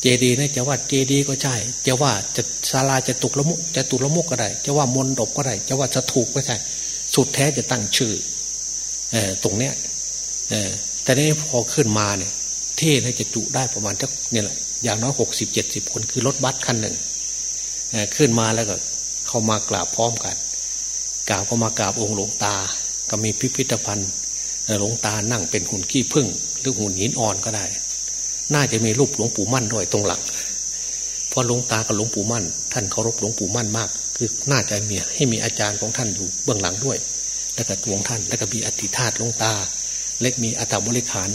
เจดีย์นี่จะว่าเจดีย์ก็ใช่ จะว่าจะศาลาจะตุกละมุกจะตุกละมุกก็ได้ จะว่ามนดบก็ได้ จะว่าจะถูกก็ใช่ สุดแท้จะตั้งชื่อเออตรงเนี้ยเออ แต่นี้พอขึ้นมาเนี่ย เท่จะจุได้ประมาณจักเนี่ยแหละอย่างน้อยหกสิบเจ็ดสิบคนคือรถบัสคันหนึ่งขึ้นมาแล้วก็ เข้ามากราบพร้อมกันกราบก็มากราบองค์หลวงตา ก็มีพิพิธภัณฑ์หลวงตานั่งเป็นหุ่นขี้พึ่งหรือหุ่นหินอ่อนก็ได้ น่าจะมีรูปหลวงปู่มั่นด้วยตรงหลังเพราะหลวงตากับหลวงปู่มั่น ท่านเคารพหลวงปู่มั่นมาก คือน่าจะมีให้มีอาจารย์ของท่านอยู่เบื้องหลังด้วย แล้วก็ตัวงท่าน แล้วก็มีอธิธาตหลวงตา เล็กมีอัตบริขาร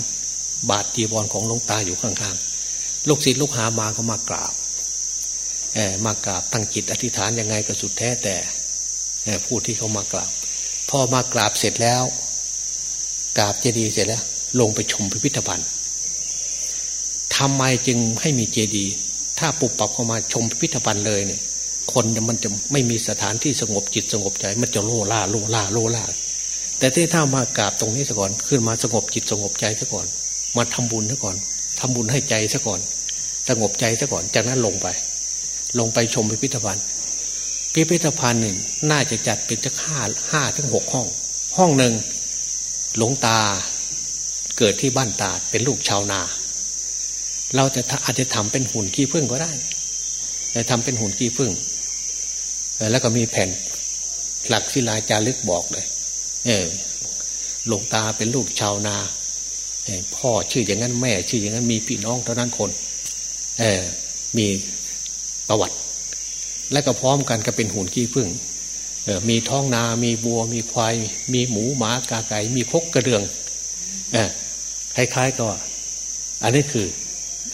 บาทจีวรของหลวงตาอยู่ข้างๆลูกศิษย์ลูกหามาก็มากราบมากราบตั้งจิตอธิษฐานยังไงก็สุดแท้แต่ผู้ที่เขามากราบพอมากราบเสร็จแล้ว กราบเจดีย์เสร็จแล้ว ลงไปชมพิพิธภัณฑ์ทำไมจึงให้มีเจดีย์ถ้าปุบปับเข้ามาชมพิพิธภัณฑ์เลยเนี่ย คนมันจะไม่มีสถานที่สงบจิตสงบใจ มันจะโลล่าโลล่าโลล่า แต่ที่ถ้ามากราบตรงนี้ซะก่อน ขึ้นมาสงบจิตสงบใจซะก่อน มาทำบุญซะก่อนทำบุญให้ใจซะก่อน สงบใจซะก่อน จากนั้นลงไป ลงไปชมพิพิธภัณฑ์พิพิธภัณฑ์หนึ่งน่าจะจัดเป็นจะห้าห้าถึงหกห้อง ห้องหนึ่งหลวงตาเกิดที่บ้านตาเป็นลูกชาวนา เราจะอาจจะทำเป็นหุ่นขี้ผึ้งก็ได้แต่ทำเป็นหุ่นขี้ผึ้งแล้วก็มีแผ่นหลักศิลาจารึกบอกเลย เออหลวงตาเป็นลูกชาวนาพ่อชื่ออย่างนั้นแม่ ชื่ออย่างนั้นมีพี่น้องเท่านั้นคน เออมีประวัติ และก็พร้อมกันก็เป็นหุ่นขี้ผึ้งมีท้องนา มีบัว มีควาย มีหมูหมากาไก่ มีคกกระเดืองอคล้ายๆก็อันนี้คือ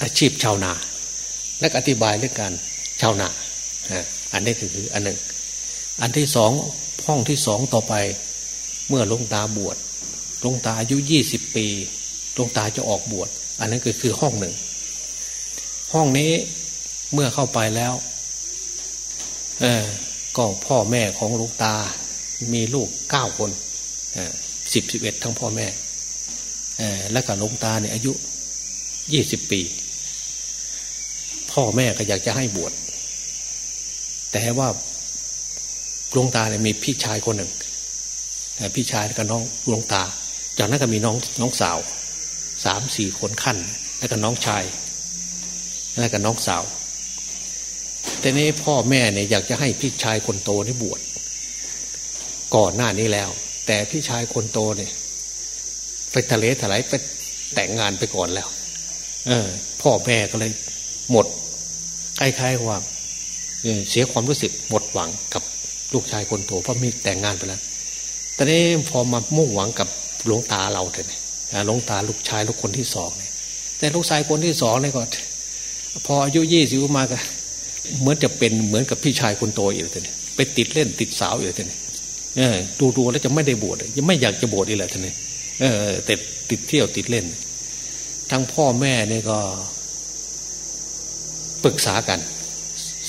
อาชีพชาวนา และอธิบายเรื่องการชาวนา อันนี้คืออันหนึ่ง อันที่สองห้องที่สองต่อไป เมื่อลงตาบวชลงตาอายุยี่สิบปีลงตาจะออกบวช อันนั้นก็คือห้องหนึ่ง ห้องนี้เมื่อเข้าไปแล้ว เออก็พ่อแม่ของลูกตา มีลูกเก้าคนสิบสิบเอ็ดทั้งพ่อแม่เออแล้วก็ลูกตาเนี่ยอายุยี่สิบปี พ่อแม่ก็อยากจะให้บวชแต่ว่าลงตาเนี่ยมีพี่ชายคนหนึ่ง พี่ชายกับน้องหลวงตา จากนั้นก็มีน้องน้องสาวสามสี่คนขั้น แล้วก็น้องชาย แล้วก็น้องสาว แต่นี้พ่อแม่เนี่ยอยากจะให้พี่ชายคนโตนี่บวชก่อนหน้านี้แล้ว แต่พี่ชายคนโตเนี่ยไปทะเลถลายไปแต่งงานไปก่อนแล้ว เออ พ่อแม่ก็เลย หมดคล้ายๆว่าเสียความรู้สึกหมดหวังกับลูกชายคนโตเพราะมีแต่งงานไปแล้ว ตอนนี้พอมามุ่งหวังกับหลวงตาเราเถอะเนี่ยหลวงตาลูกชายลูกคนที่สองเนี่ย แต่ลูกชายคนที่สองเนี่ยก็พออายุยี่สิบมาก็เหมือนจะเป็นเหมือนกับพี่ชายคนโตอีกเลยท่านไปติดเล่นติดสาวอยู่ท่านเออดูดูแล้วจะไม่ได้บวชยังไม่อยากจะบวชอีกเลยท่านเออแต่ติดเที่ยวติดเล่น ทั้งพ่อแม่เนี่ยก็ปรึกษากัน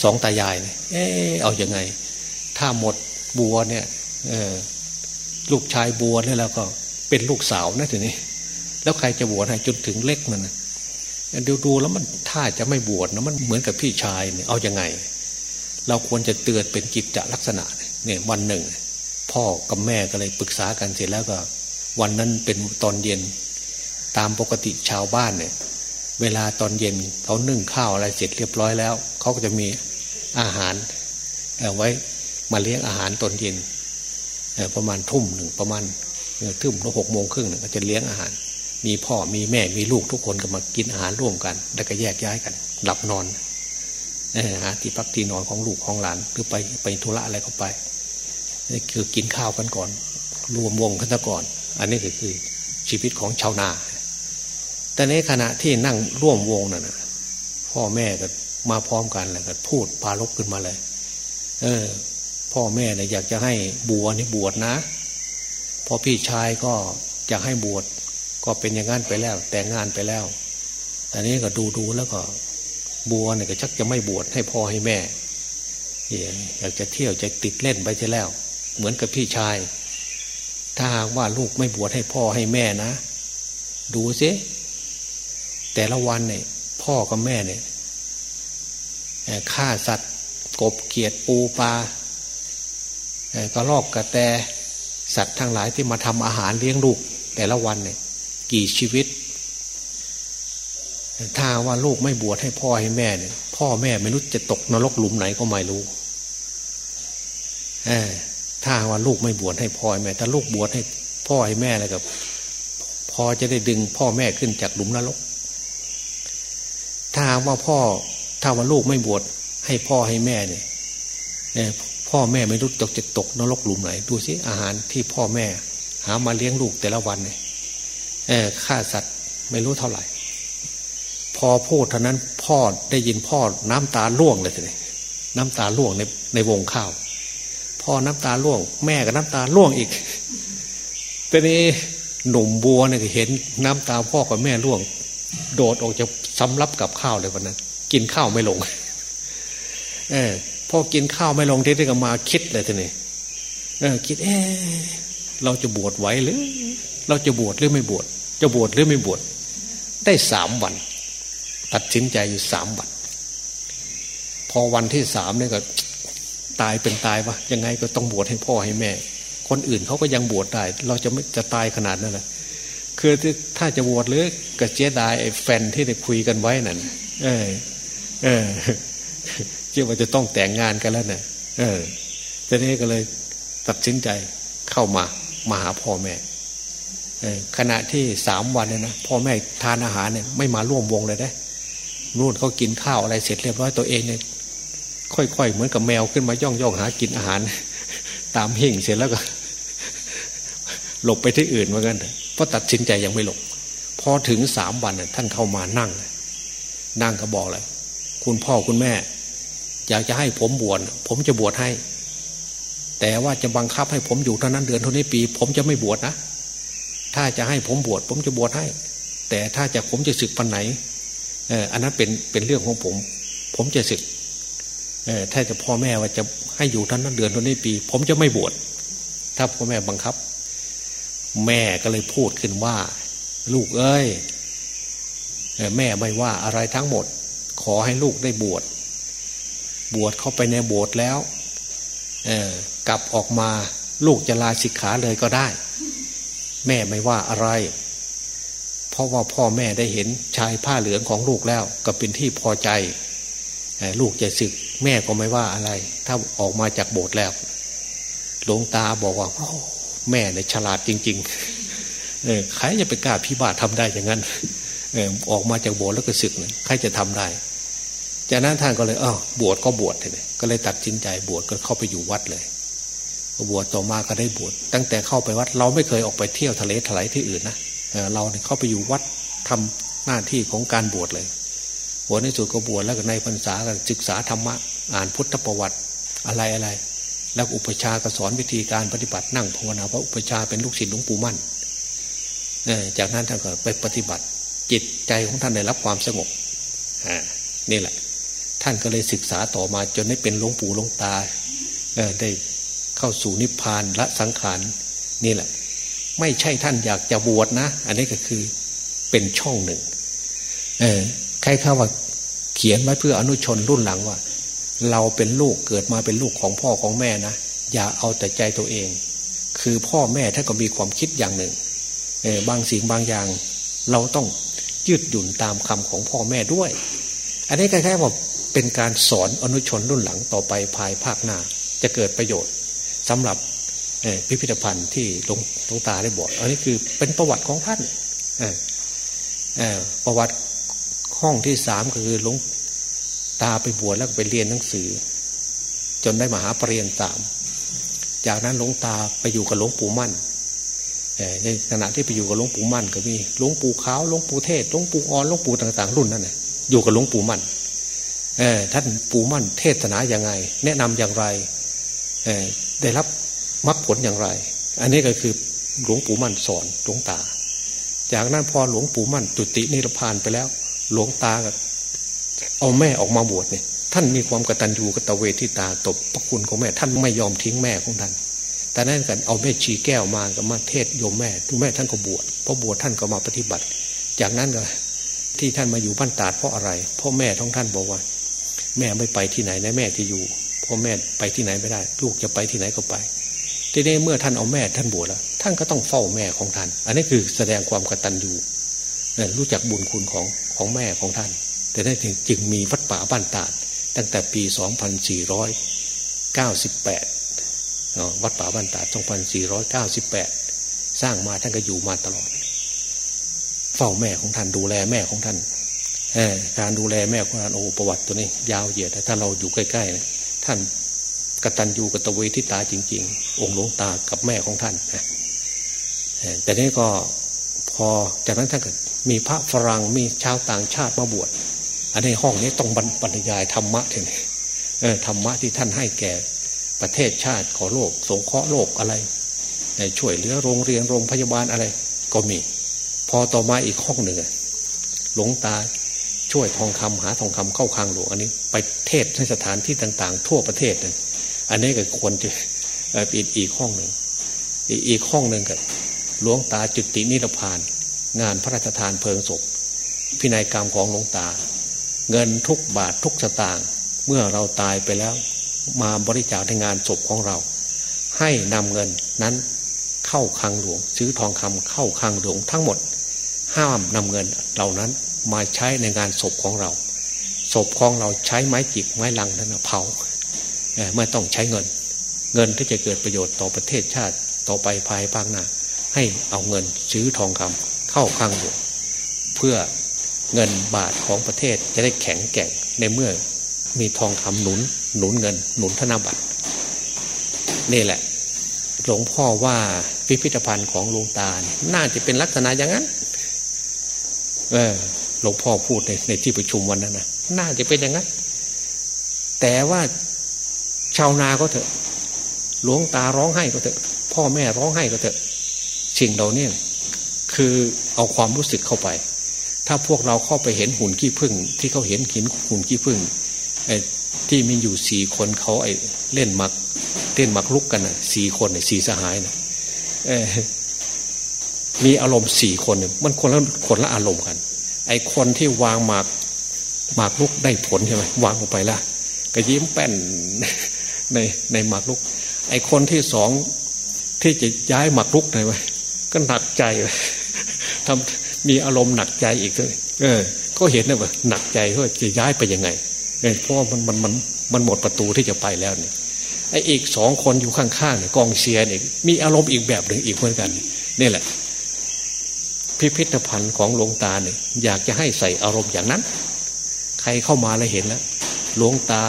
สองตายายเนี่ยเออเอาอยัางไง ถ้าหมดบัวเนี่ย เออ ลูกชายบวเนี่ยแล้วก็เป็นลูกสาวนะทีนี้ แล้วใครจะบวชให้จนถึงเล็กมันนะดูดูแล้วมันถ้าจะไม่บวชนะมันเหมือนกับพี่ชายเนี่ยเอาอยัางไง เราควรจะเตือนเป็นกิจจลักษณะเนี่ยวันหนึ่ง พ่อกับแม่ก็เลยปรึกษากันเสร็จแล้วก็ วันนั้นเป็นตอนเย็น ตามปกติชาวบ้านเนี่ย เวลาตอนเย็นเขานึ่งข้าวอะไรเสร็จเรียบร้อยแล้วเขาก็จะมีอาหารเอาไว้มาเลี้ยงอาหารตอนเย็น ประมาณทุ่มหนึ่งประมาณทุ่มแล้วหกโมงครึ่งก็จะเลี้ยงอาหาร มีพ่อมีแม่มีลูกทุกคนก็มากินอาหารร่วมกัน แล้วก็แยกย้ายกันหลับนอนหาที่พักที่นอนของลูกของหลานหรือไปไปธุระอะไรก็ไปนี่คือกินข้าวกันก่อน รวมวงกันซะก่อน อันนี้คือคือชีวิตของชาวนา แต่ในขณะที่นั่งร่วมวงนั่นะพ่อแม่ก็มาพร้อมกันแล้วก็พูดปาลบขึ้นมาเลย เออ พ่อแม่เนี่ยอยากจะให้บวชนี่บวชนะ พอพี่ชายก็อยากให้บวชก็เป็นอย่างนั้นไปแล้ว แต่งงานไปแล้วแต่นี้ก็ดูดูแล้วก็บัวเนี่ยก็ชักจะไม่บวชให้พ่อให้แม่อยากจะเที่ยวจะติดเล่นไปเสียแล้ว เหมือนกับพี่ชาย ถ้าหากว่าลูกไม่บวชให้พ่อให้แม่นะ ดูซิแต่ละวันเนี่ยพ่อกับแม่เนี่ยฆ่าสัตว์ กบเกียดปูปลา กระลอกกระแตสัตว์ทั้งหลายที่มาทำอาหารเลี้ยงลูก แต่ละวันเนี่ยกี่ชีวิต ถ้าว่าลูกไม่บวชให้พ่อให้แม่เนี่ยพ่อแม่ไม่รู้จะตกนรกหลุมไหนก็ไม่รู้ถ้าว่าลูกไม่บวชให้พ่อให้แม่ถ้าลูกบวชให้พ่อให้แม่แล้วกับพอจะได้ดึงพ่อแม่ขึ้นจากหลุมนรก ถ้าว่าพ่อถ้าว่าลูกไม่บวชให้พ่อให้แม่เนี่ย พ่อแม่ไม่รู้ตกจะตกนรกหลุมไหนดูสิอาหารที่พ่อแม่ หามาเลี้ยงลูกแต่ละวันเนี่ยฆ่าสัตว์ไม่รู้เท่าไหร่ พอพูดเท่านั้นพ่อได้ยินพ่อน้ำตาล่วงเลยทีนี้น้ำตาล่วงในในวงข้าว พ่อน้ำตาล่วง แม่ก็น้ำตาล่วงอีกทีนี้หนุ่มบัวเนี่ยเห็นน้ำตาพ่อกับแม่ล่วง โดดออกจากสำรับกับข้าวเลยวันนั้น กินข้าวไม่ลง เออ พอกินข้าวไม่ลงที่ก็มาคิดเลยทีนี้คิดเออเราจะบวชไหวหรือ เราจะบวชหรือไม่บวชจะบวชหรือไม่บวชได้สามวัน ตัดสินใจอยู่สามวัน พอวันที่สามเนี่ยก็ตายเป็นตายวะยังไงก็ต้องบวชให้พ่อให้แม่ คนอื่นเขาก็ยังบวชได้ เราจะไม่จะตายขนาดนั้นเลยคือถ้าจะบวชหรือก็เจ๊ดายไอ้แฟนที่ได้คุยกันไว้นั่นเออเออ คิดว่าจะต้องแต่งงานกันแล้วเนะ่ยเออทีนี้ก็เลยตัดสินใจเข้ามามาหาพ่อแม่ขณะที่สามวันเนี่ยนะพ่อแม่ทานอาหารเนี่ยไม่มาร่วมวงเลยได้นู่นเขากินข้าวอะไรเสร็จเรียบร้อยตัวเองเนี่ยค่อยๆ เหมือนกับแมวขึ้นมาย่องย่องหากินอาหาร ตามหิ่งเสร็จแล้วก็ หลบไปที่อื่นเหมือนกันเพราะตัดสินใจยังไม่หลบพอถึงสามวันท่านเข้ามานั่ง นั่งก็บอกเลย คุณพ่อคุณแม่ อยากจะให้ผมบวชผมจะบวชให้ แต่ว่าจะบังคับให้ผมอยู่เท่านั้นเดือนเท่านี้ปี ผมจะไม่บวชนะ ถ้าจะให้ผมบวชผมจะบวชให้ แต่ถ้าจะผมจะศึกปันไหนเอออันนั้นเป็นเป็นเรื่องของผม ผมจะศึกเออถ้าจะพ่อแม่ว่าจะให้อยู่ท่านนั้นเดือนท่านี้ปี ผมจะไม่บวชถ้าพ่อแม่บังคับ แม่ก็เลยพูดขึ้นว่า ลูกเอ้ยแม่ไม่ว่าอะไรทั้งหมด ขอให้ลูกได้บวช บวชเข้าไปในโบสถ์แล้วกลับออกมาลูกจะลาสิกขาเลยก็ได้ แม่ไม่ว่าอะไร เพราะว่าพ่อแม่ได้เห็นชายผ้าเหลืองของลูกแล้ว ก็เป็นที่พอใจ ลูกจะศึกแม่ก็ไม่ว่าอะไร ถ้าออกมาจากโบสถ์แล้วหลวงตาบอกว่าแม่เนี่ยฉลาดจริงๆเออใครจะไปกล้าพิบาททำได้อย่างนั้นเออออกมาจากโบสถ์แล้วก็ศึกเนี่ยใครจะทำได้ จากนั้นท่านก็เลยเออบวชก็บวชเลยก็เลยตัดสินใจบวชก็เข้าไปอยู่วัดเลยบวชต่อมาก็ได้บวชตั้งแต่เข้าไปวัด เราไม่เคยออกไปเที่ยวทะเลถลายที่อื่นนะเราเนี่ยเข้าไปอยู่วัดทำหน้าที่ของการบวชเลยบวชในสุดก็บวชแล้วก็ในพรรษาก็ศึกษาธรรมะอ่านพุทธประวัติอะไรอะไร แล้วอุปชาก็สอนวิธีการปฏิบัตินั่งภาวนาเพราะอุปชาเป็นลูกศิษย์หลวงปู่มั่นจากนั้นท่านก็ไปปฏิบัติจิตใจของท่านได้รับความสงบนี่แหละ ท่านก็เลยศึกษาต่อมาจนได้เป็นหลวงปู่หลวงตาได้เข้าสู่นิพพานละสังขารนี่แหละ ไม่ใช่ท่านอยากจะบวชนะ อันนี้ก็คือเป็นช่องหนึ่ง เออใครเข้าว่าเขียนไว้เพื่ออนุชนรุ่นหลังว่า เราเป็นลูกเกิดมาเป็นลูกของพ่อของแม่นะอย่าเอาแต่ใจตัวเอง คือพ่อแม่ท่านก็มีความคิดอย่างหนึ่งเออบางสิ่งบางอย่าง เราต้องยืดหยุ่นตามคำของพ่อแม่ด้วย อันนี้คล้ายๆว่า เป็นการสอนอนุชนรุ่นหลังต่อไปภายภาคหน้า จะเกิดประโยชน์สำหรับพิพิธภัณฑ์ที่หลวงลงตาได้บอกอันนี้คือเป็นประวัติของท่านประวัติห้องที่สามก็คือหลวงตาไปบวชแล้วไปเรียนหนังสือ จนได้มหาปรริญญาสามจากนั้นหลวงตาไปอยู่กับหลวงปู่มั่นในขณะที่ไปอยู่กับหลวงปู่มั่นก็มีหลวงปู่ขาวหลวงปู่เทศหลวงปู่อ่อนหลวงปู่ต่าง ๆ รุ่นนั้นน่ะอยู่กับหลวงปู่มั่น ท่านปู่มั่นเทศนาอย่างไงแนะนำอย่างไรได้รับมรรคผลอย่างไร อันนี้ก็คือหลวงปู่มั่นสอนหลวงตา จากนั้นพอหลวงปู่มั่นจุตินิพพานไปแล้ว หลวงตาก็เอาแม่ออกมาบวชเนี่ยท่านมีความกตัญญูกตเวทิตาตบพระคุณของแม่ ท่านไม่ยอมทิ้งแม่ของท่าน แต่นั้นกันเอาแม่ชีแก้วมาก็มาเทศโยมแม่ทุกแม่ท่านก็บวชเพอบวชท่านก็มาปฏิบัติ จากนั้นก็ที่ท่านมาอยู่บ้านตาดเพราะอะไร เพ่อแม่ท้องท่านบอกว่า แม่ไม่ไปที่ไหนนะแม่ที่อยู่พ่อแม่ไปที่ไหนไม่ได้ ลูกจะไปที่ไหนก็ไปทีนี้เมื่อท่านเอาแม่ท่านบวชแล้ว ท่านก็ต้องเฝ้าแม่ของท่าน อันนี้คือแสดงความกตัญญูรู้จักบุญคุณของของแม่ของท่าน แต่ได้จึงมีวัดป่าบ้านตาดตั้งแต่ปี 2498 วัดป่าบ้านตาด 2498 สร้างมาท่านก็อยู่มาตลอด เฝ้าแม่ของท่านดูแลแม่ของท่าน การดูแลแม่ของท่านโอ้ประวัติตัวนี้ ยาวเหยียดแต่ถ้าเราอยู่ใกล้ๆนะท่านกตัญญูกตเวทิตาจริง ๆ องค์หลวงตากับแม่ของท่านนะแต่นี้ก็พอจากนั้นท่านก็มีพระฝรั่งมีชาวต่างชาติมาบวชอันในห้องนี้ต้องบรรยายธรรมะเท่นี้ธรรมะที่ท่านให้แก่ประเทศชาติของโลก สงเคราะห์โลกอะไรช่วยเหลือโรงเรียนโรงพยาบาลอะไร ก็มี พอต่อมาอีกห้องหนึ่งหลวงตา ช่วยทองคำหาทองคำเข้าคลังหลวงอันนี้ ไปเทศในสถานที่ต่าง ๆ ทั่วประเทศนั่นอันนี้ก็ควรจะปิดอีกห้องหนึ่งอีกห้องหนึ่งกับหลวงตาจุตินิพพาน งานพระราชทานเพลิงศพพินัยกรรมของหลวงตา เงินทุกบาททุกสตางค์เมื่อเราตายไปแล้ว มาบริจาคในงานศพของเรา ให้นำเงินนั้นเข้าคลังหลวง ซื้อทองคำเข้าคลังหลวงทั้งหมด ห้ามนำเงินเหล่านั้น มาใช้ในงานศพของเราศพของเราใช้ไม้จิกไม้ลังนั้นเผาไม่ต้องใช้เงิน เงินที่จะเกิดประโยชน์ต่อประเทศชาติต่อไปภายภาคหน้าให้เอาเงินซื้อทองคำเข้าข้างหลวงเพื่อเงินบาทของประเทศจะได้แข็งแกร่งในเมื่อมีทองคำหนุนหนุนเงิน หนุนธนบัตรนี่แหละ หลวงพ่อว่าพิพิธภัณฑ์ของหลวงตาเนี่ยน่าจะเป็นลักษณะอย่างนั้น เออ หลวงพ่อพูดในในที่ประชุมวันนั้นนะน่าจะเป็นอย่างนั้น แต่ว่าชาวนาก็เถอะ หลวงตาร้องไห้ก็เถอะ พ่อแม่ร้องไห้ก็เถอะสิ่งเหล่านี้คือเอาความรู้สึกเข้าไป ถ้าพวกเราเข้าไปเห็นหุ่นขี้ผึ้งที่เขาเห็นหินหุ่นขี้ผึ้งไอ้ที่มีอยู่สี่คนเขาไอ้เล่นมักเล่นมักลุกกันนะสี่คนไอ้สี่สหายน่ะมีอารมณ์สี่คน มันคนละคนละอารมณ์กัน ไอ้คนที่วางหมากหมากลุกได้ผลใช่ไหมวางลงไปละก็ยิ้มแป้นในในหมากลุก ไอคนที่สองที่จะย้ายหมากลุกไหนไว้ก็หนักใจทำมีอารมณ์หนักใจอีกเลยเออ ก็เห็นนะว่าหนักใจว่าจะย้ายไปยังไงเพราะมันมันมันมันหมดประตูที่จะไปแล้วเนี่ยไออีกสองคนอยู่ข้างๆเนี่ยกองเชียร์เนี่ยมีอารมณ์อีกแบบหนึ่งอีกเหมือนกันนี่แหละ พิพิธภัณฑ์ของหลวงตาเนี่ยอยากจะให้ใส่อารมณ์อย่างนั้น ใครเข้ามาแล้วเห็นแล้วหลวงตา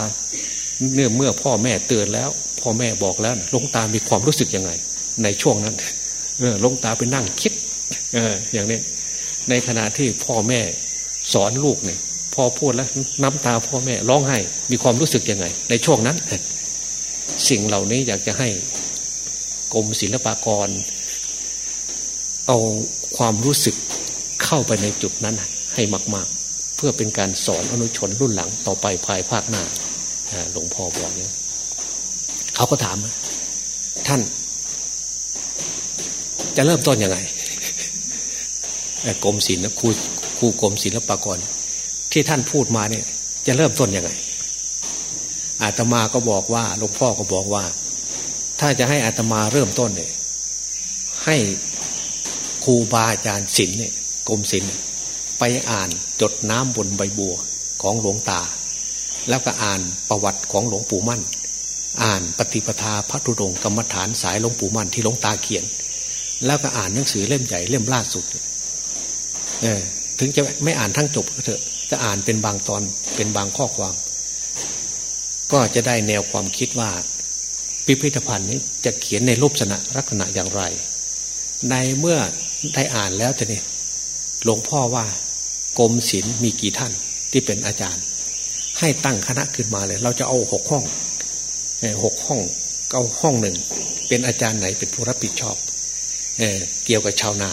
เนื่อเมื่อพ่อแม่เตือนแล้ว พ่อแม่บอกแล้วหลวงตามีความรู้สึกยังไง ในช่วงนั้นเอหลวงตาไปนั่งคิดเอออย่างนี้ ในขณะที่พ่อแม่สอนลูกเนี่ยพอพูดแล้วน้ำตาพ่อแม่ร้องไห้ มีความรู้สึกยังไง ในช่วงนั้น สิ่งเหล่านี้อยากจะให้กรมศิลปากร เอา ความรู้สึกเข้าไปในจุดนั้นให้มาก ๆ เพื่อเป็นการสอนอนุชนรุ่นหลังต่อไปภายภาคหน้าหลวงพ่อบอกเนี่ยเขาก็ถาม ท่าน จะเริ่มต้นยังไงกรมศิลป์ครูครูกรมศิลปากร ที่ท่านพูดมาเนี่ย จะเริ่มต้นยังไง อาตมาก็บอกว่าหลวงพ่อก็บอกว่า ถ้าจะให้อาตมาเริ่มต้นเนี่ยให้ ครูบาอาจารย์ศิลป์เนี่ยกรมศิลป์ไปอ่านจดน้ำบนใบบัวของหลวงตา แล้วก็อ่านประวัติของหลวงปู่มั่น อ่านปฏิปทาพระธุดงกรรมฐานสายหลวงปู่มั่นที่หลวงตาเขียน แล้วก็อ่านหนังสือเล่มใหญ่เล่มล่าสุดเออถึงจะไม่อ่านทั้งจบก็เถอะจะอ่านเป็นบางตอนเป็นบางข้อความ ก็จะได้แนวความคิดว่าพิพิธภัณฑ์นี้จะเขียนในรูปษณะลักษณะอย่างไร ในเมื่อ ได้อ่านแล้วจะนี่หลวงพ่อว่ากรมศิลป์มีกี่ท่านที่เป็นอาจารย์ ให้ตั้งคณะขึ้นมาเลย เราจะเอาหกห้องหกห้องเอาห้องหนึ่ง เป็นอาจารย์ไหนเป็นผู้รับผิดชอบเเกี่ยวกับชาวนา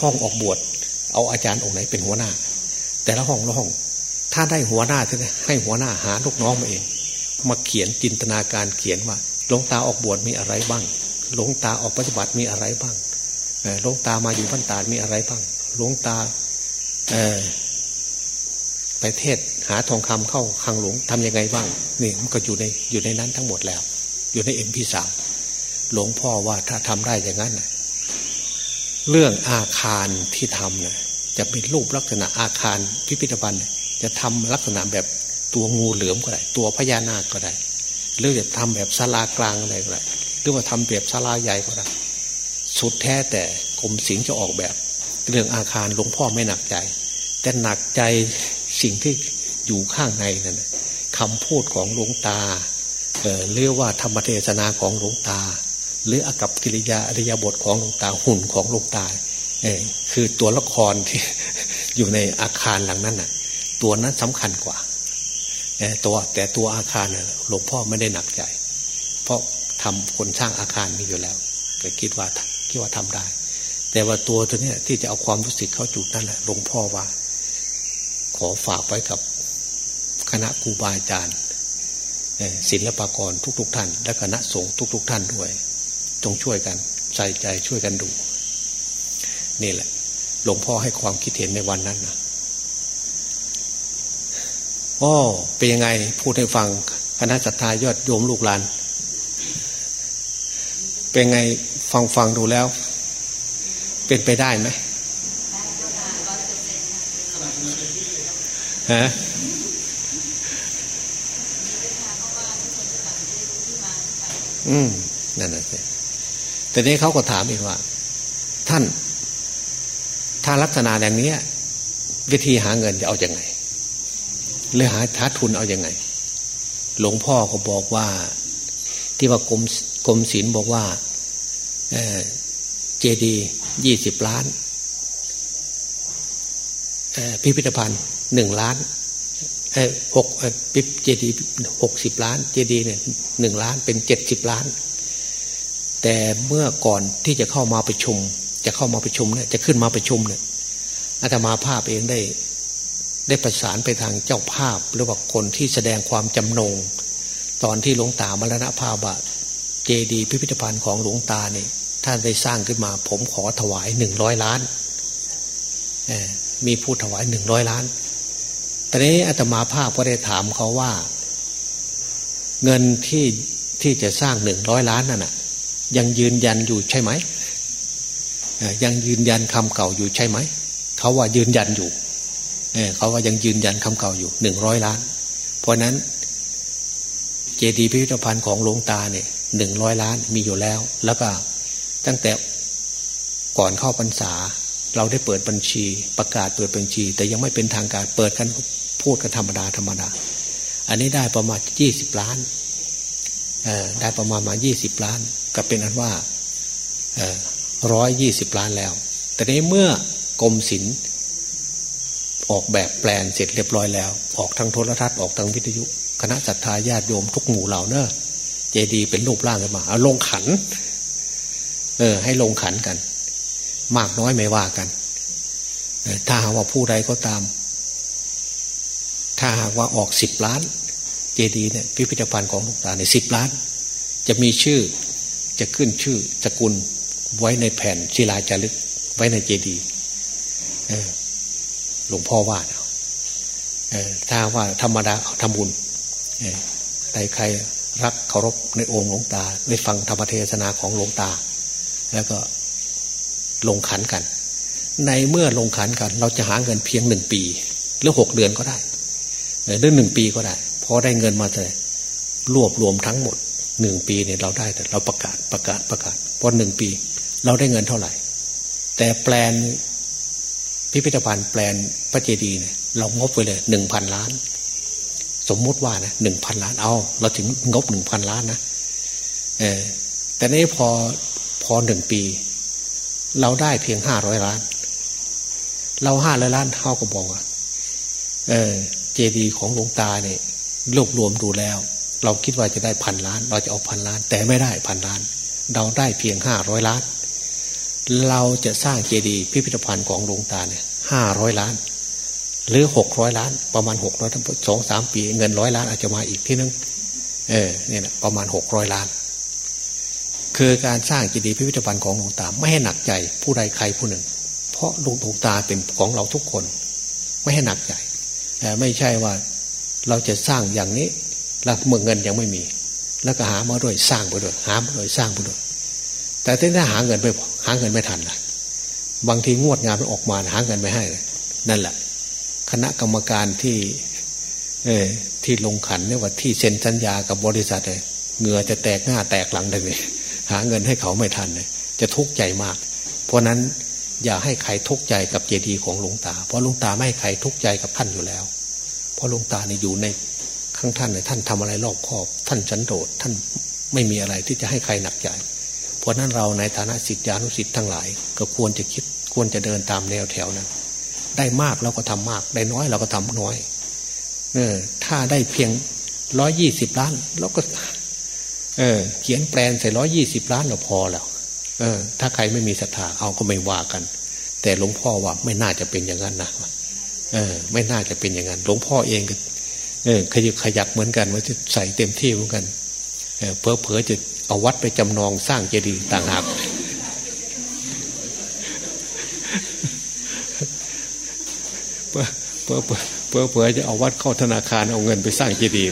ห้องออกบวชเอาอาจารย์องค์ไหนเป็นหัวหน้า แต่ละห้องละห้อง ถ้าได้หัวหน้าจะให้หัวหน้าหาลูกน้องมาเอง มาเขียนจินตนาการเขียนว่าหลวงตาออกบวชมีอะไรบ้างหลวงตาออกปฏิบัติมีอะไรบ้าง หลวงตามาอยู่บ้านตาดมีอะไรบ้างหลวงตาไปเทศหาทองคำเข้าคังหลวงทำยังไงบ้างนี่มันก็อยู่ในอยู่ในนั้นทั้งหมดแล้ว อยู่ในเอ็มพีสามหลวงพ่อว่าถ้าทำได้อย่างนั้นเรื่องอาคารที่ทำนะจะเป็นรูปลักษณะอาคารพิพิธภัณฑ์ จะทำลักษณะแบบตัวงูเหลือมก็ได้ ตัวพญานาคก็ได้หรือจะทำแบบศาลากลางอะไรก็ได้หรือว่าทำแบบศาลาใหญ่ก็ได้ สุดแท้แต่กรมสิงจะออกแบบ เรื่องอาคารหลวงพ่อไม่หนักใจ แต่หนักใจสิ่งที่อยู่ข้างในนั่นคำพูดของหลวงตาเออรียกว่าธรรมเทศนาของหลวงตา หรืออากับกิริยาอริยบทของหลวงตาหุ่นของหลวงตาเออคือตัวละครที่อยู่ในอาคารหลังนั้นน่ะ ตัวนั้นสำคัญกว่าตัวแต่ตัวอาคารน่ะหลวงพ่อไม่ได้หนักใจ เพราะทำคนสร้างอาคารมีอยู่แล้ว ก็คิดว่า คิดว่าทำได้ แต่ว่าตัวตัวเนี้ยที่จะเอาความรู้สึกเข้าจุดนั่นแหละหลวงพ่อว่า ขอฝากไว้กับคณะครูบาอาจารย์ศิลปากรทุก ๆทท่าน และคณะสงฆ์ทุกๆทท่านด้วยจงช่วยกันใส่ใจช่วยกันดู นี่แหละ หลวงพ่อให้ความคิดเห็นในวันนั้นนะอ๋อเป็นยังไง พูดให้ฟัง คณะสัตยายอดโยมลูกหลาน เป็นไง ฟังฟังดูแล้ว เป็นไปได้ไหมฮะอืมนั่นแหละสิแต่นี้เขาก็ถามอีกว่า ท่าน ถ้าลักษณะอย่างนี้วิธีหาเงินจะเอาอยัางไงเลยหาท้าทุนเอาอยัางไง หลวงพ่อก็บอกว่า ที่ว่ากรมกรมศิลป์บอกว่า เจดียี่สิบล้าน พิพิธภัณฑ์หนึ่งล้านหกปิบเจดีหกสิบล้าน เจดีเนี่ยหนึ่งล้านเป็นเจ็ดสิบล้าน แต่เมื่อก่อนที่จะเข้ามาประชุม จะเข้ามาประชุมเนี่ยจะขึ้นมาประชุมเนี่ยอาตมาภาพเองได้ได้ประสานไปทางเจ้าภาพหรือว่าคนที่แสดงความจำนง ตอนที่หลวงตามรณภาพอะ เจดีพิพิธภัณฑ์ของหลวงตาเนี่ยท่านได้สร้างขึ้นมา ผมขอถวายหนึ่งร้อยล้านมีผู้ถวายหนึ่งร้อยล้านตอนนี้อาตมาภาพก็ได้ถามเขาว่า เงินที่ที่จะสร้างหนึ่งร้อยล้านนั่นน่ะ ยังยืนยันอยู่ใช่ไหมยังยืนยันคำเก่าอยู่ใช่ไหมเขาว่ายืนยันอยู่เขาว่ายังยืนยันคำเก่าอยู่หนึ่งร้อยล้าน เพราะนั้น เจดีย์พิพิธภัณฑ์ของหลวงตาเนี่ยหนึ่งร้อยล้านมีอยู่แล้ว แล้วก็ตั้งแต่ก่อนเข้าพรรษา เราได้เปิดบัญชีประกาศเปิดบัญชี แต่ยังไม่เป็นทางการเปิดกันพูดกันธรรมดาธรรมดา อันนี้ได้ประมาณยี่สิบล้านได้ประมาณมายี่สิบล้าน ก็เป็นอันว่าร้อยยี่สิบล้านแล้ว แต่ในเมื่อกรมศิลป์ออกแบบแปลนเสร็จเรียบร้อยแล้ว ออกทางโทรทัศน์ออกทางวิทยุ คณะศรัทธาญาติโยมทุกหมู่เหล่าเนอะเจดีเป็นรูปร่างกันมาเอาลงขัน เออ ให้ลงขันกัน มากน้อยไม่ว่ากันถ้าหากว่าผู้ใดก็ตาม ถ้าหากว่าออกสิบล้าน เจดีเนี่ยพิพิธภัณฑ์ของลวงตาในสิบล้าน จะมีชื่อจะขึ้นชื่อสกุลไว้ในแผ่นศิลาจารึก ไว้ในเจดีหลวงพ่อว่าถ้าว่าธรรมดาทำบุญ ใครใครรักเคารพในองค์หลวงตาได้ฟังธรรมเทศนาของหลวงตา แล้วก็ลงขันกัน ในเมื่อลงขันกัน เราจะหาเงินเพียงหนึ่งปีหรือหกเดือนก็ได้หรือหนึ่งปีก็ได้พอได้เงินมาเลยรวบรวมทั้งหมดหนึ่งปีเนี่ยเราได้แต่เราประกาศประกาศประกาศพอหนึ่งปี เราได้เงินเท่าไหร่ แต่แปลนพิพิธภัณฑ์แปลนพระเจดีย์เนี่ยเรางบไปเลยหนึ่งพันล้าน สมมุติว่านะหนึ่งพันล้านเอา เราถึงงบหนึ่งพันล้านนะเออแต่นี้พอพอหนึ่งปี เราได้เพียงห้าร้อยล้าน เราห้าร้อยล้านเท่ากับบอกว่าเออเจดีย์ของหลวงตาเนี่ยรวบรวมดูแล้ว เราคิดว่าจะได้พันล้าน เราจะเอาพันล้าน แต่ไม่ได้พันล้าน เราได้เพียงห้าร้อยล้าน เราจะสร้างเจดีย์พิพิธภัณฑ์ของหลวงตาเนี่ยห้าร้อยล้าน หรือหกร้อยล้าน ประมาณหกร้อยสองสามปีเงินร้อยล้านอาจจะมาอีกที่นึงเออเนี่ยนะประมาณหกร้อยล้าน คือการสร้างเจดีย์พิพิธภัณฑ์ของหลวงตาไม่ให้หนักใจผู้ใดใครผู้หนึ่ง เพราะหลวงตาเป็นของเราทุกคน ไม่ให้หนักใจไม่ใช่ว่าเราจะสร้างอย่างนี้แล้วเมื่อเงินยังไม่มี แล้วก็หามาด้วยสร้างไปด้วยหามาด้วยสร้างไปด้วยแต่ถ้าหาเงินไปหาเงินไม่ทันนะบางทีงวดงานมันออกมาหาเงินไม่ให้นั่นแหละ คณะกรรมการที่เออที่ลงขันเนี่ยว่าที่เซ็นสัญญากับบริษัทเลยเหงื่อจะแตกหน้าแตกหลังเลยหาเงินให้เขาไม่ทันเลยจะทุกข์ใจมาก เพราะนั้นอย่าให้ใครทุกข์ใจกับเจดีย์ของหลวงตา เพราะหลวงตาไม่ให้ใครทุกข์ใจกับท่านอยู่แล้ว เพราะหลวงตาเนี่ยอยู่ในข้างท่านเนี่ยท่านทำอะไรรอบคอบ ท่านฉันโดดท่านไม่มีอะไรที่จะให้ใครหนักใจ เพราะนั้นเราในฐานะสิทธิานุสิทธิ์ทั้งหลาย ก็ควรจะคิดควรจะเดินตามแนวแถวนั้น ได้มากเราก็ทำมาก ได้น้อยเราก็ทำน้อย เออ ถ้าได้เพียงร้อยี่สิบล้านเราก็ เออ เขียนแปลนใส่ร้อยี่สิบล้านเราพอแล้วเออ ถ้าใครไม่มีศรัทธาเอาก็ไม่ว่ากัน แต่หลวงพ่อว่าไม่น่าจะเป็นอย่างนั้นนะเออ ไม่น่าจะเป็นอย่างนั้น หลวงพ่อเองก็ เออ ขยักขยักเหมือนกันว่าจะใส่เต็มที่เหมือนกัน เออเพอเพอจะเอาวัดไปจำนองสร้างเจดีย์ต่างหาก เพื่อเพื่อเพื่อเพื่อจะเอาวัดเข้าธนาคารเอาเงินไปสร้างเจดีย์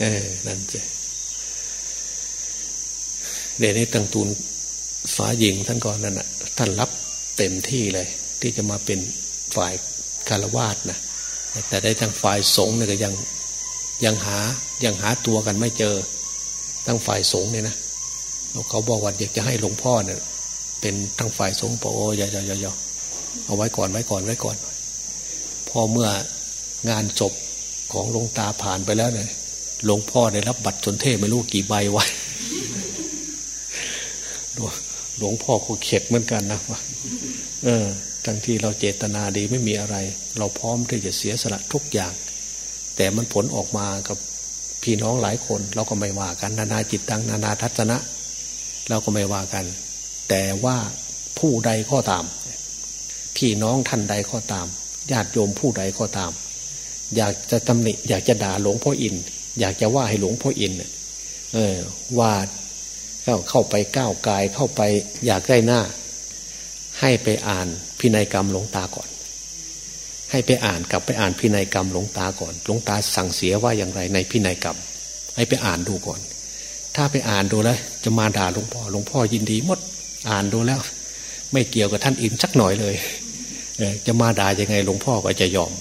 เออนั่นจ้ะเดี๋ยวนี้ตังตูนฝาหญิงท่านก่อนนั่นน่ะ ท่านรับเต็มที่เลย ที่จะมาเป็นฝ่ายคารวาสนะแต่ได้ทางฝ่ายสงฆ์เนี่ยก็ยังยังหายังหาตัวกันไม่เจอทั้งฝ่ายสงฆ์เนี่ยนะ เขาบอกว่าอยากจะให้หลวงพ่อเนี่ยเป็นทั้งฝ่ายสงฆ์ปโอ้ยอยอยเอาไว้ก่อนไว้ก่อนไว้ก่อน พอเมื่องานจบของหลวงตาผ่านไปแล้วเนี่ยหลวงพ่อได้รับบัตรชนเทศไม่รู้กี่ใบไว้หลวงพ่อก็เข็ดเหมือนกันนะว่าเออทั้งที่เราเจตนาดีไม่มีอะไร เราพร้อมที่จะเสียสละทุกอย่าง แต่มันผลออกมากับพี่น้องหลายคน เราก็ไม่ว่ากันนานาจิตตังนานาทัศนะ เราก็ไม่ว่ากัน แต่ว่าผู้ใดก็ตาม พี่น้องท่านใดก็ตาม ญาติโยมผู้ใดก็ตาม อยากจะตำหนิ อยากจะด่าหลวงพ่ออิน อยากจะว่าให้หลวงพ่ออินเออว่าเข้าเข้าไปก้าวกายเข้าไปอยากได้หน้า ให้ไปอ่านพินัยกรรมหลวงตาก่อน ให้ไปอ่านกลับไปอ่านพินัยกรรมหลวงตาก่อนหลวงตาสั่งเสียว่าอย่างไรในพินัยกรรม ให้ไปอ่านดูก่อน ถ้าไปอ่านดูแล้ว จะมาด่าหลวงพ่อหลวงพ่อยินดีหมดอ่านดูแล้ว ไม่เกี่ยวกับท่านอินสักหน่อยเลยจะมาด่ายังไงหลวงพ่อก็จะยอม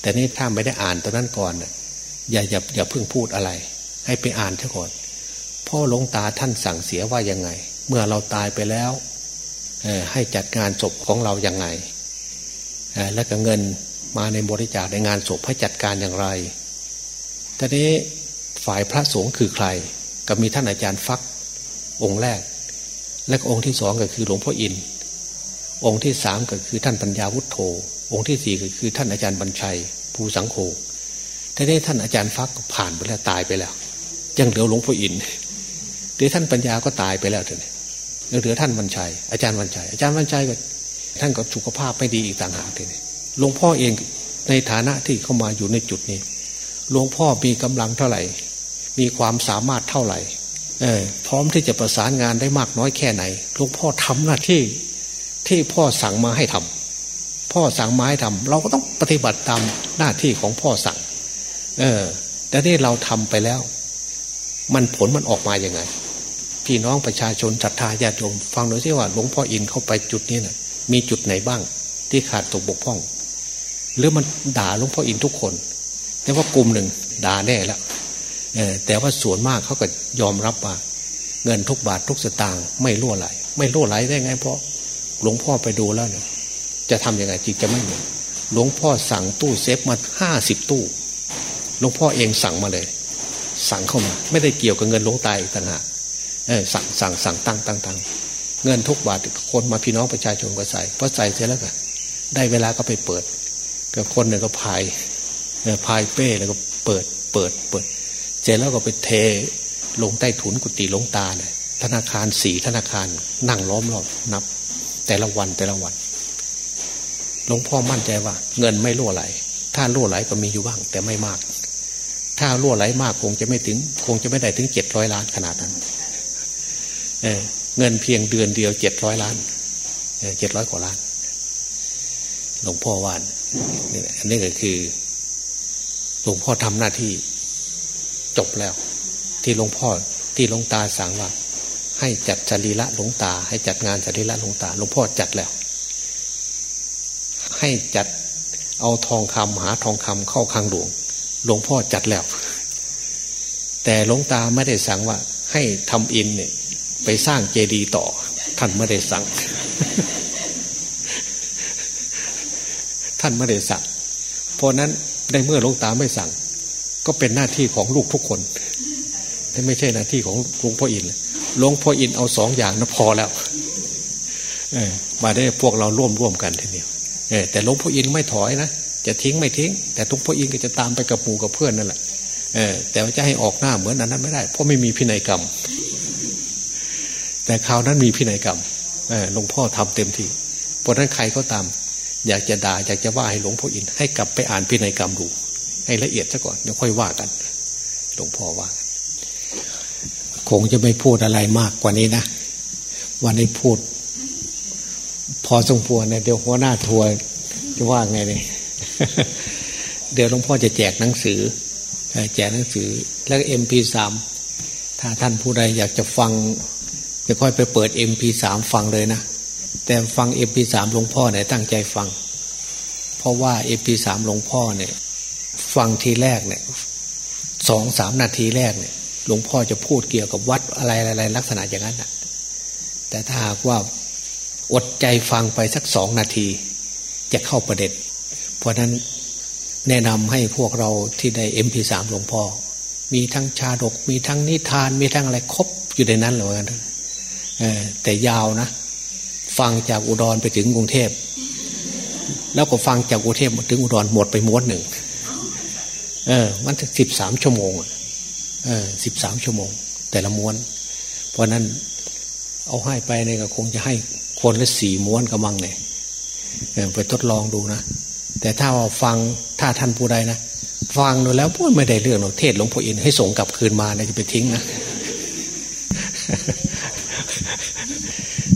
แต่นี่ถ้าไม่ได้อ่านตอนนั้นก่อนอย่าอย่าอย่าเพิ่งพูดอะไร ให้ไปอ่านเถอะก่อนพ่อหลวงตาท่านสั่งเสียว่ายังไง เมื่อเราตายไปแล้วให้จัดงานศพของเราอย่างไงแล้วก็เงินมาในบริจาคในงานศพให้จัดการอย่างไรทีนี้ฝ่ายพระสงฆ์คือใคร ก็มีท่านอาจารย์ฟัก องค์แรก และองค์ที่สองก็คือหลวงพ่ออิน องค์ที่สามก็คือท่านปัญญาวุฒโธ องค์ที่สี่ก็คือท่านอาจารย์บรรชัย ภูสังโฆทีนี้ท่านอาจารย์ฟักผ่านไปแล้วตายไปแล้ว ยังเหลือหลวงพ่ออินเดี๋ยวท่านปัญญาก็ตายไปแล้วเถอะเหลือท่านวันชัย อาจารย์วันชัย อาจารย์วันชัยก็ท่านก็สุขภาพไม่ดีอีกต่างหากทีนี้หลวงพ่อเองในฐานะที่เข้ามาอยู่ในจุดนี้หลวงพ่อมีกำลังเท่าไหร่ มีความสามารถเท่าไหร่เออพร้อมที่จะประสานงานได้มากน้อยแค่ไหนหลวงพ่อทำหน้าที่ที่พ่อสั่งมาให้ทำพ่อสั่งมาให้ทำเราก็ต้องปฏิบัติตามหน้าที่ของพ่อสั่ง เออ แต่ที่เราทำไปแล้ว มันผลมันออกมาอย่างไง พี่น้องประชาชนศรัทธาญาติโยมฟังดูซิว่าหลวงพ่ออินเข้าไปจุดนี้นะ่ะ มีจุดไหนบ้าง ที่ขาดตกบกพร่อง หรือมันด่าหลวงพ่ออินทุกคนแต่ว่ากลุ่มหนึ่งด่าแน่แล้ว แต่ว่าส่วนมากเขาก็ยอมรับว่า เงินทุกบาททุกสตางค์ไม่ล่วไหล ไม่ล่วไหลได้ไงเพราะหลวงพ่อไปดูแล้วเนี่ยจะทํำยังไงจิตจะไม่หมดหลวงพ่อสั่งตู้เซฟมาห้าสิบตู้ หลวงพ่อเองสั่งมาเลย สั่งเข้ามา ไม่ได้เกี่ยวกับเงินหลวงตายต่างหากสั่งสั่งสั่งตั้งตั้งตั้งเงินทุกบาทคนมาพี่น้องประชาชนก็ใส่พอใส่เสร็จแล้วก็ได้เวลาก็ไปเปิดกับคนหนึ่งก็พายพายเป้แล้วก็เปิดเปิดเปิด เสร็จแล้วก็ไปเทลงใต้ถุนกุฏิลงตาเนี่ยธนาคารสี่ธนาคารนั่งล้อมรอบนับ แต่ละวันแต่ละวันหลวงพ่อมั่นใจว่า เงินไม่ล่วไหล ถ้าล่วไหลก็มีอยู่บ้าง แต่ไม่มาก ถ้าล่วไหลมากคงจะไม่ถึง คงจะไม่ได้ถึงเจ็ดร้อยล้านขนาดนั้นเเงินเพียงเดือนเดียวเจ็ดร้อยล้านเจ็ดร้อยกว่าล้านหลวงพ่อว่านอันนี้ก็คือหลวงพ่อทำหน้าที่ จบแล้ว ที่หลวงพ่อที่หลวงตาสั่งว่า ให้จัดจรีละหลวงตา ให้จัดงานจรีละหลวงตาหลวงพ่อจัดแล้ว ให้จัดเอาทองคำหาทองคำเข้าคลังหลวง หลวงพ่อจัดแล้ว แต่หลวงตาไม่ได้สั่งว่า ให้ทำอินเนี่ยไปสร้างเจดีย์ต่อ ท่านไม่ได้สั่ง ท่านไม่ได้สั่งเพราะนั้นในเมื่อหลวงตาไม่สั่ง ก็เป็นหน้าที่ของลูกทุกคนไม่ใช่หน้าที่ของหลวงพ่ออินหลวงพ่ออินเอาสองอย่างนะพอแล้วเออมาได้พวกเราร่วมร่วมกันทีเดียวเออแต่หลวงพ่ออินไม่ถอยนะจะทิ้งไม่ทิ้ง แต่หลวงพ่ออินก็จะตามไปกับหมู่กับเพื่อนนั่นแหละเออแต่ว่าจะให้ออกหน้าเหมือนอันนั้นไม่ได้ เพราะไม่มีพินัยกรรม แต่คราวนั้นมีพินัยกรรมหลวงพ่อทำเต็มที่เพราะนั้นใครก็ตาม อยากจะด่าอยากจะว่าให้หลวงพ่ออินให้กลับไปอ่านพินัยกรรมดู ให้ละเอียดซะก่อนเดี๋ยวค่อยว่ากัน หลวงพ่อว่า คงจะไม่พูดอะไรมากกว่านี้นะ วันนี้พูด พอสมควรเนี่ยเดี๋ยวหัวหน้าทัวร์จะว่าไงเนี่ยเดี๋ยวหลวงพ่อจะแจกหนังสือ แจกหนังสือ แล้วเอ็มพีสามถ้าท่านผู้ใดอยากจะฟัง จะค่อยไปเปิดเอ็มพีสามฟังเลยนะ แต่ฟังเอ็มพีสามหลวงพ่อเนี่ยตั้งใจฟัง เพราะว่าเอ็มพีสามหลวงพ่อเนี่ย ฟังทีแรกเนี่ยสองสามนาทีแรกเนี่ยหลวงพ่อจะพูดเกี่ยวกับวัดอะไรอะไรลักษณะอย่างนั้นนะแต่ถ้าหากว่าอดใจฟังไปสักสองนาที จะเข้าประเด็นเพราะนั้นแนะนำให้พวกเราที่ได้เอ็มพีสามหลวงพ่อ มีทั้งชาดก มีทั้งนิทาน มีทั้งอะไรครบอยู่ในนั้นเลยกันแต่ยาวนะ ฟังจากอุดรไปถึงกรุงเทพ แล้วก็ฟังจากกรุงเทพถึงอุดรหมดไปม้วนหนึ่ง เออ มันสิบสามชั่วโมงเออสิบสามชั่วโมง แต่ละม้วน เพราะนั้นเอาให้ไปเนี่ยก็คงจะให้คนละสี่ม้วนกำมังเนี่ยไปทดลองดูนะ แต่ถ้าว่าฟังถ้าท่านผู้ใดนะฟังดูแล้วพูดไม่ได้เรื่องหรอกเทศหลวงพ่ออินให้ส่งกลับคืนมาเนี่ยจะไปทิ้งนะ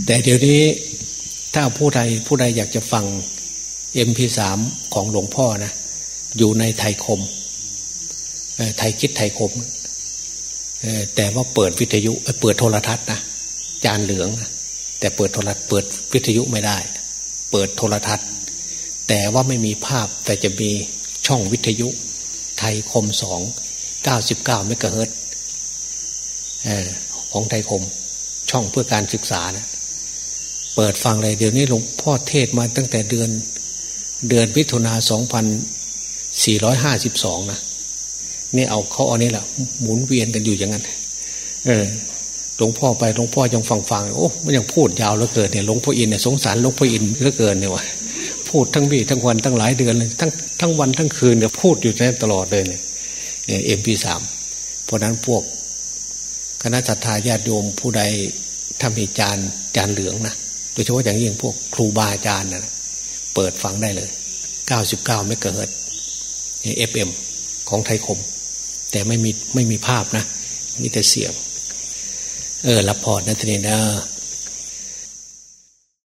แต่เดี๋ยวนี้ถ้าผู้ใดผู้ใดอยากจะฟังเอ็มพีสามของหลวงพ่อนะ อยู่ในไทยคม ไทยคิดไทยคมแต่ว่าเปิดวิทยุเปิดโทรทัศน์นะจานเหลืองนะแต่เปิดโทรทัศน์เปิดวิทยุไม่ได้ เปิดโทรทัศน์ แต่ว่าไม่มีภาพแต่จะมีช่องวิทยุ ไทยคมสองเก้าสิบเก้าเมกะเฮิรตของไทยคม ช่องเพื่อการศึกษานะเปิดฟังเลยเดี๋ยวนี้หลวงพ่อเทศมาตั้งแต่เดือน เดือนมิถุนาสองพันสี่ร้อยห้าสิบสองนะ นี่เอาเขาเอานี่แหละหมุนเวียนกันอยู่อย่างนั้น เออหลวงพ่อไปหลวงพ่อยังฟังฟังโอ้มันยังพูดยาวเหลือเกินเนี่ยหลวงพ่ออินเนี่ยสงสารหลวงพ่ออินเหลือเกินเนี่ยวะพูดทั้งวี่ทั้งวันทั้งหลายเดือนเลยทั้งทั้งวันทั้งคืนเนี่ยพูดอยู่นั้นตลอดเลยเนี่ยเอ็มพีสามเพราะนั้นพวก คณะสัตยาญาติโยมผู้ใดทำเหตุจานจานเหลืองนะโดยเฉพาะอย่างยิ่งพวกครูบาอาจารย์นะเปิดฟังได้เลย 99เมกะเฮิรตซ์ FM ของไทยคม แต่ไม่มีไม่มีภาพนะมีแต่เสียง เออรับพอร์ตนะทีนี้นะ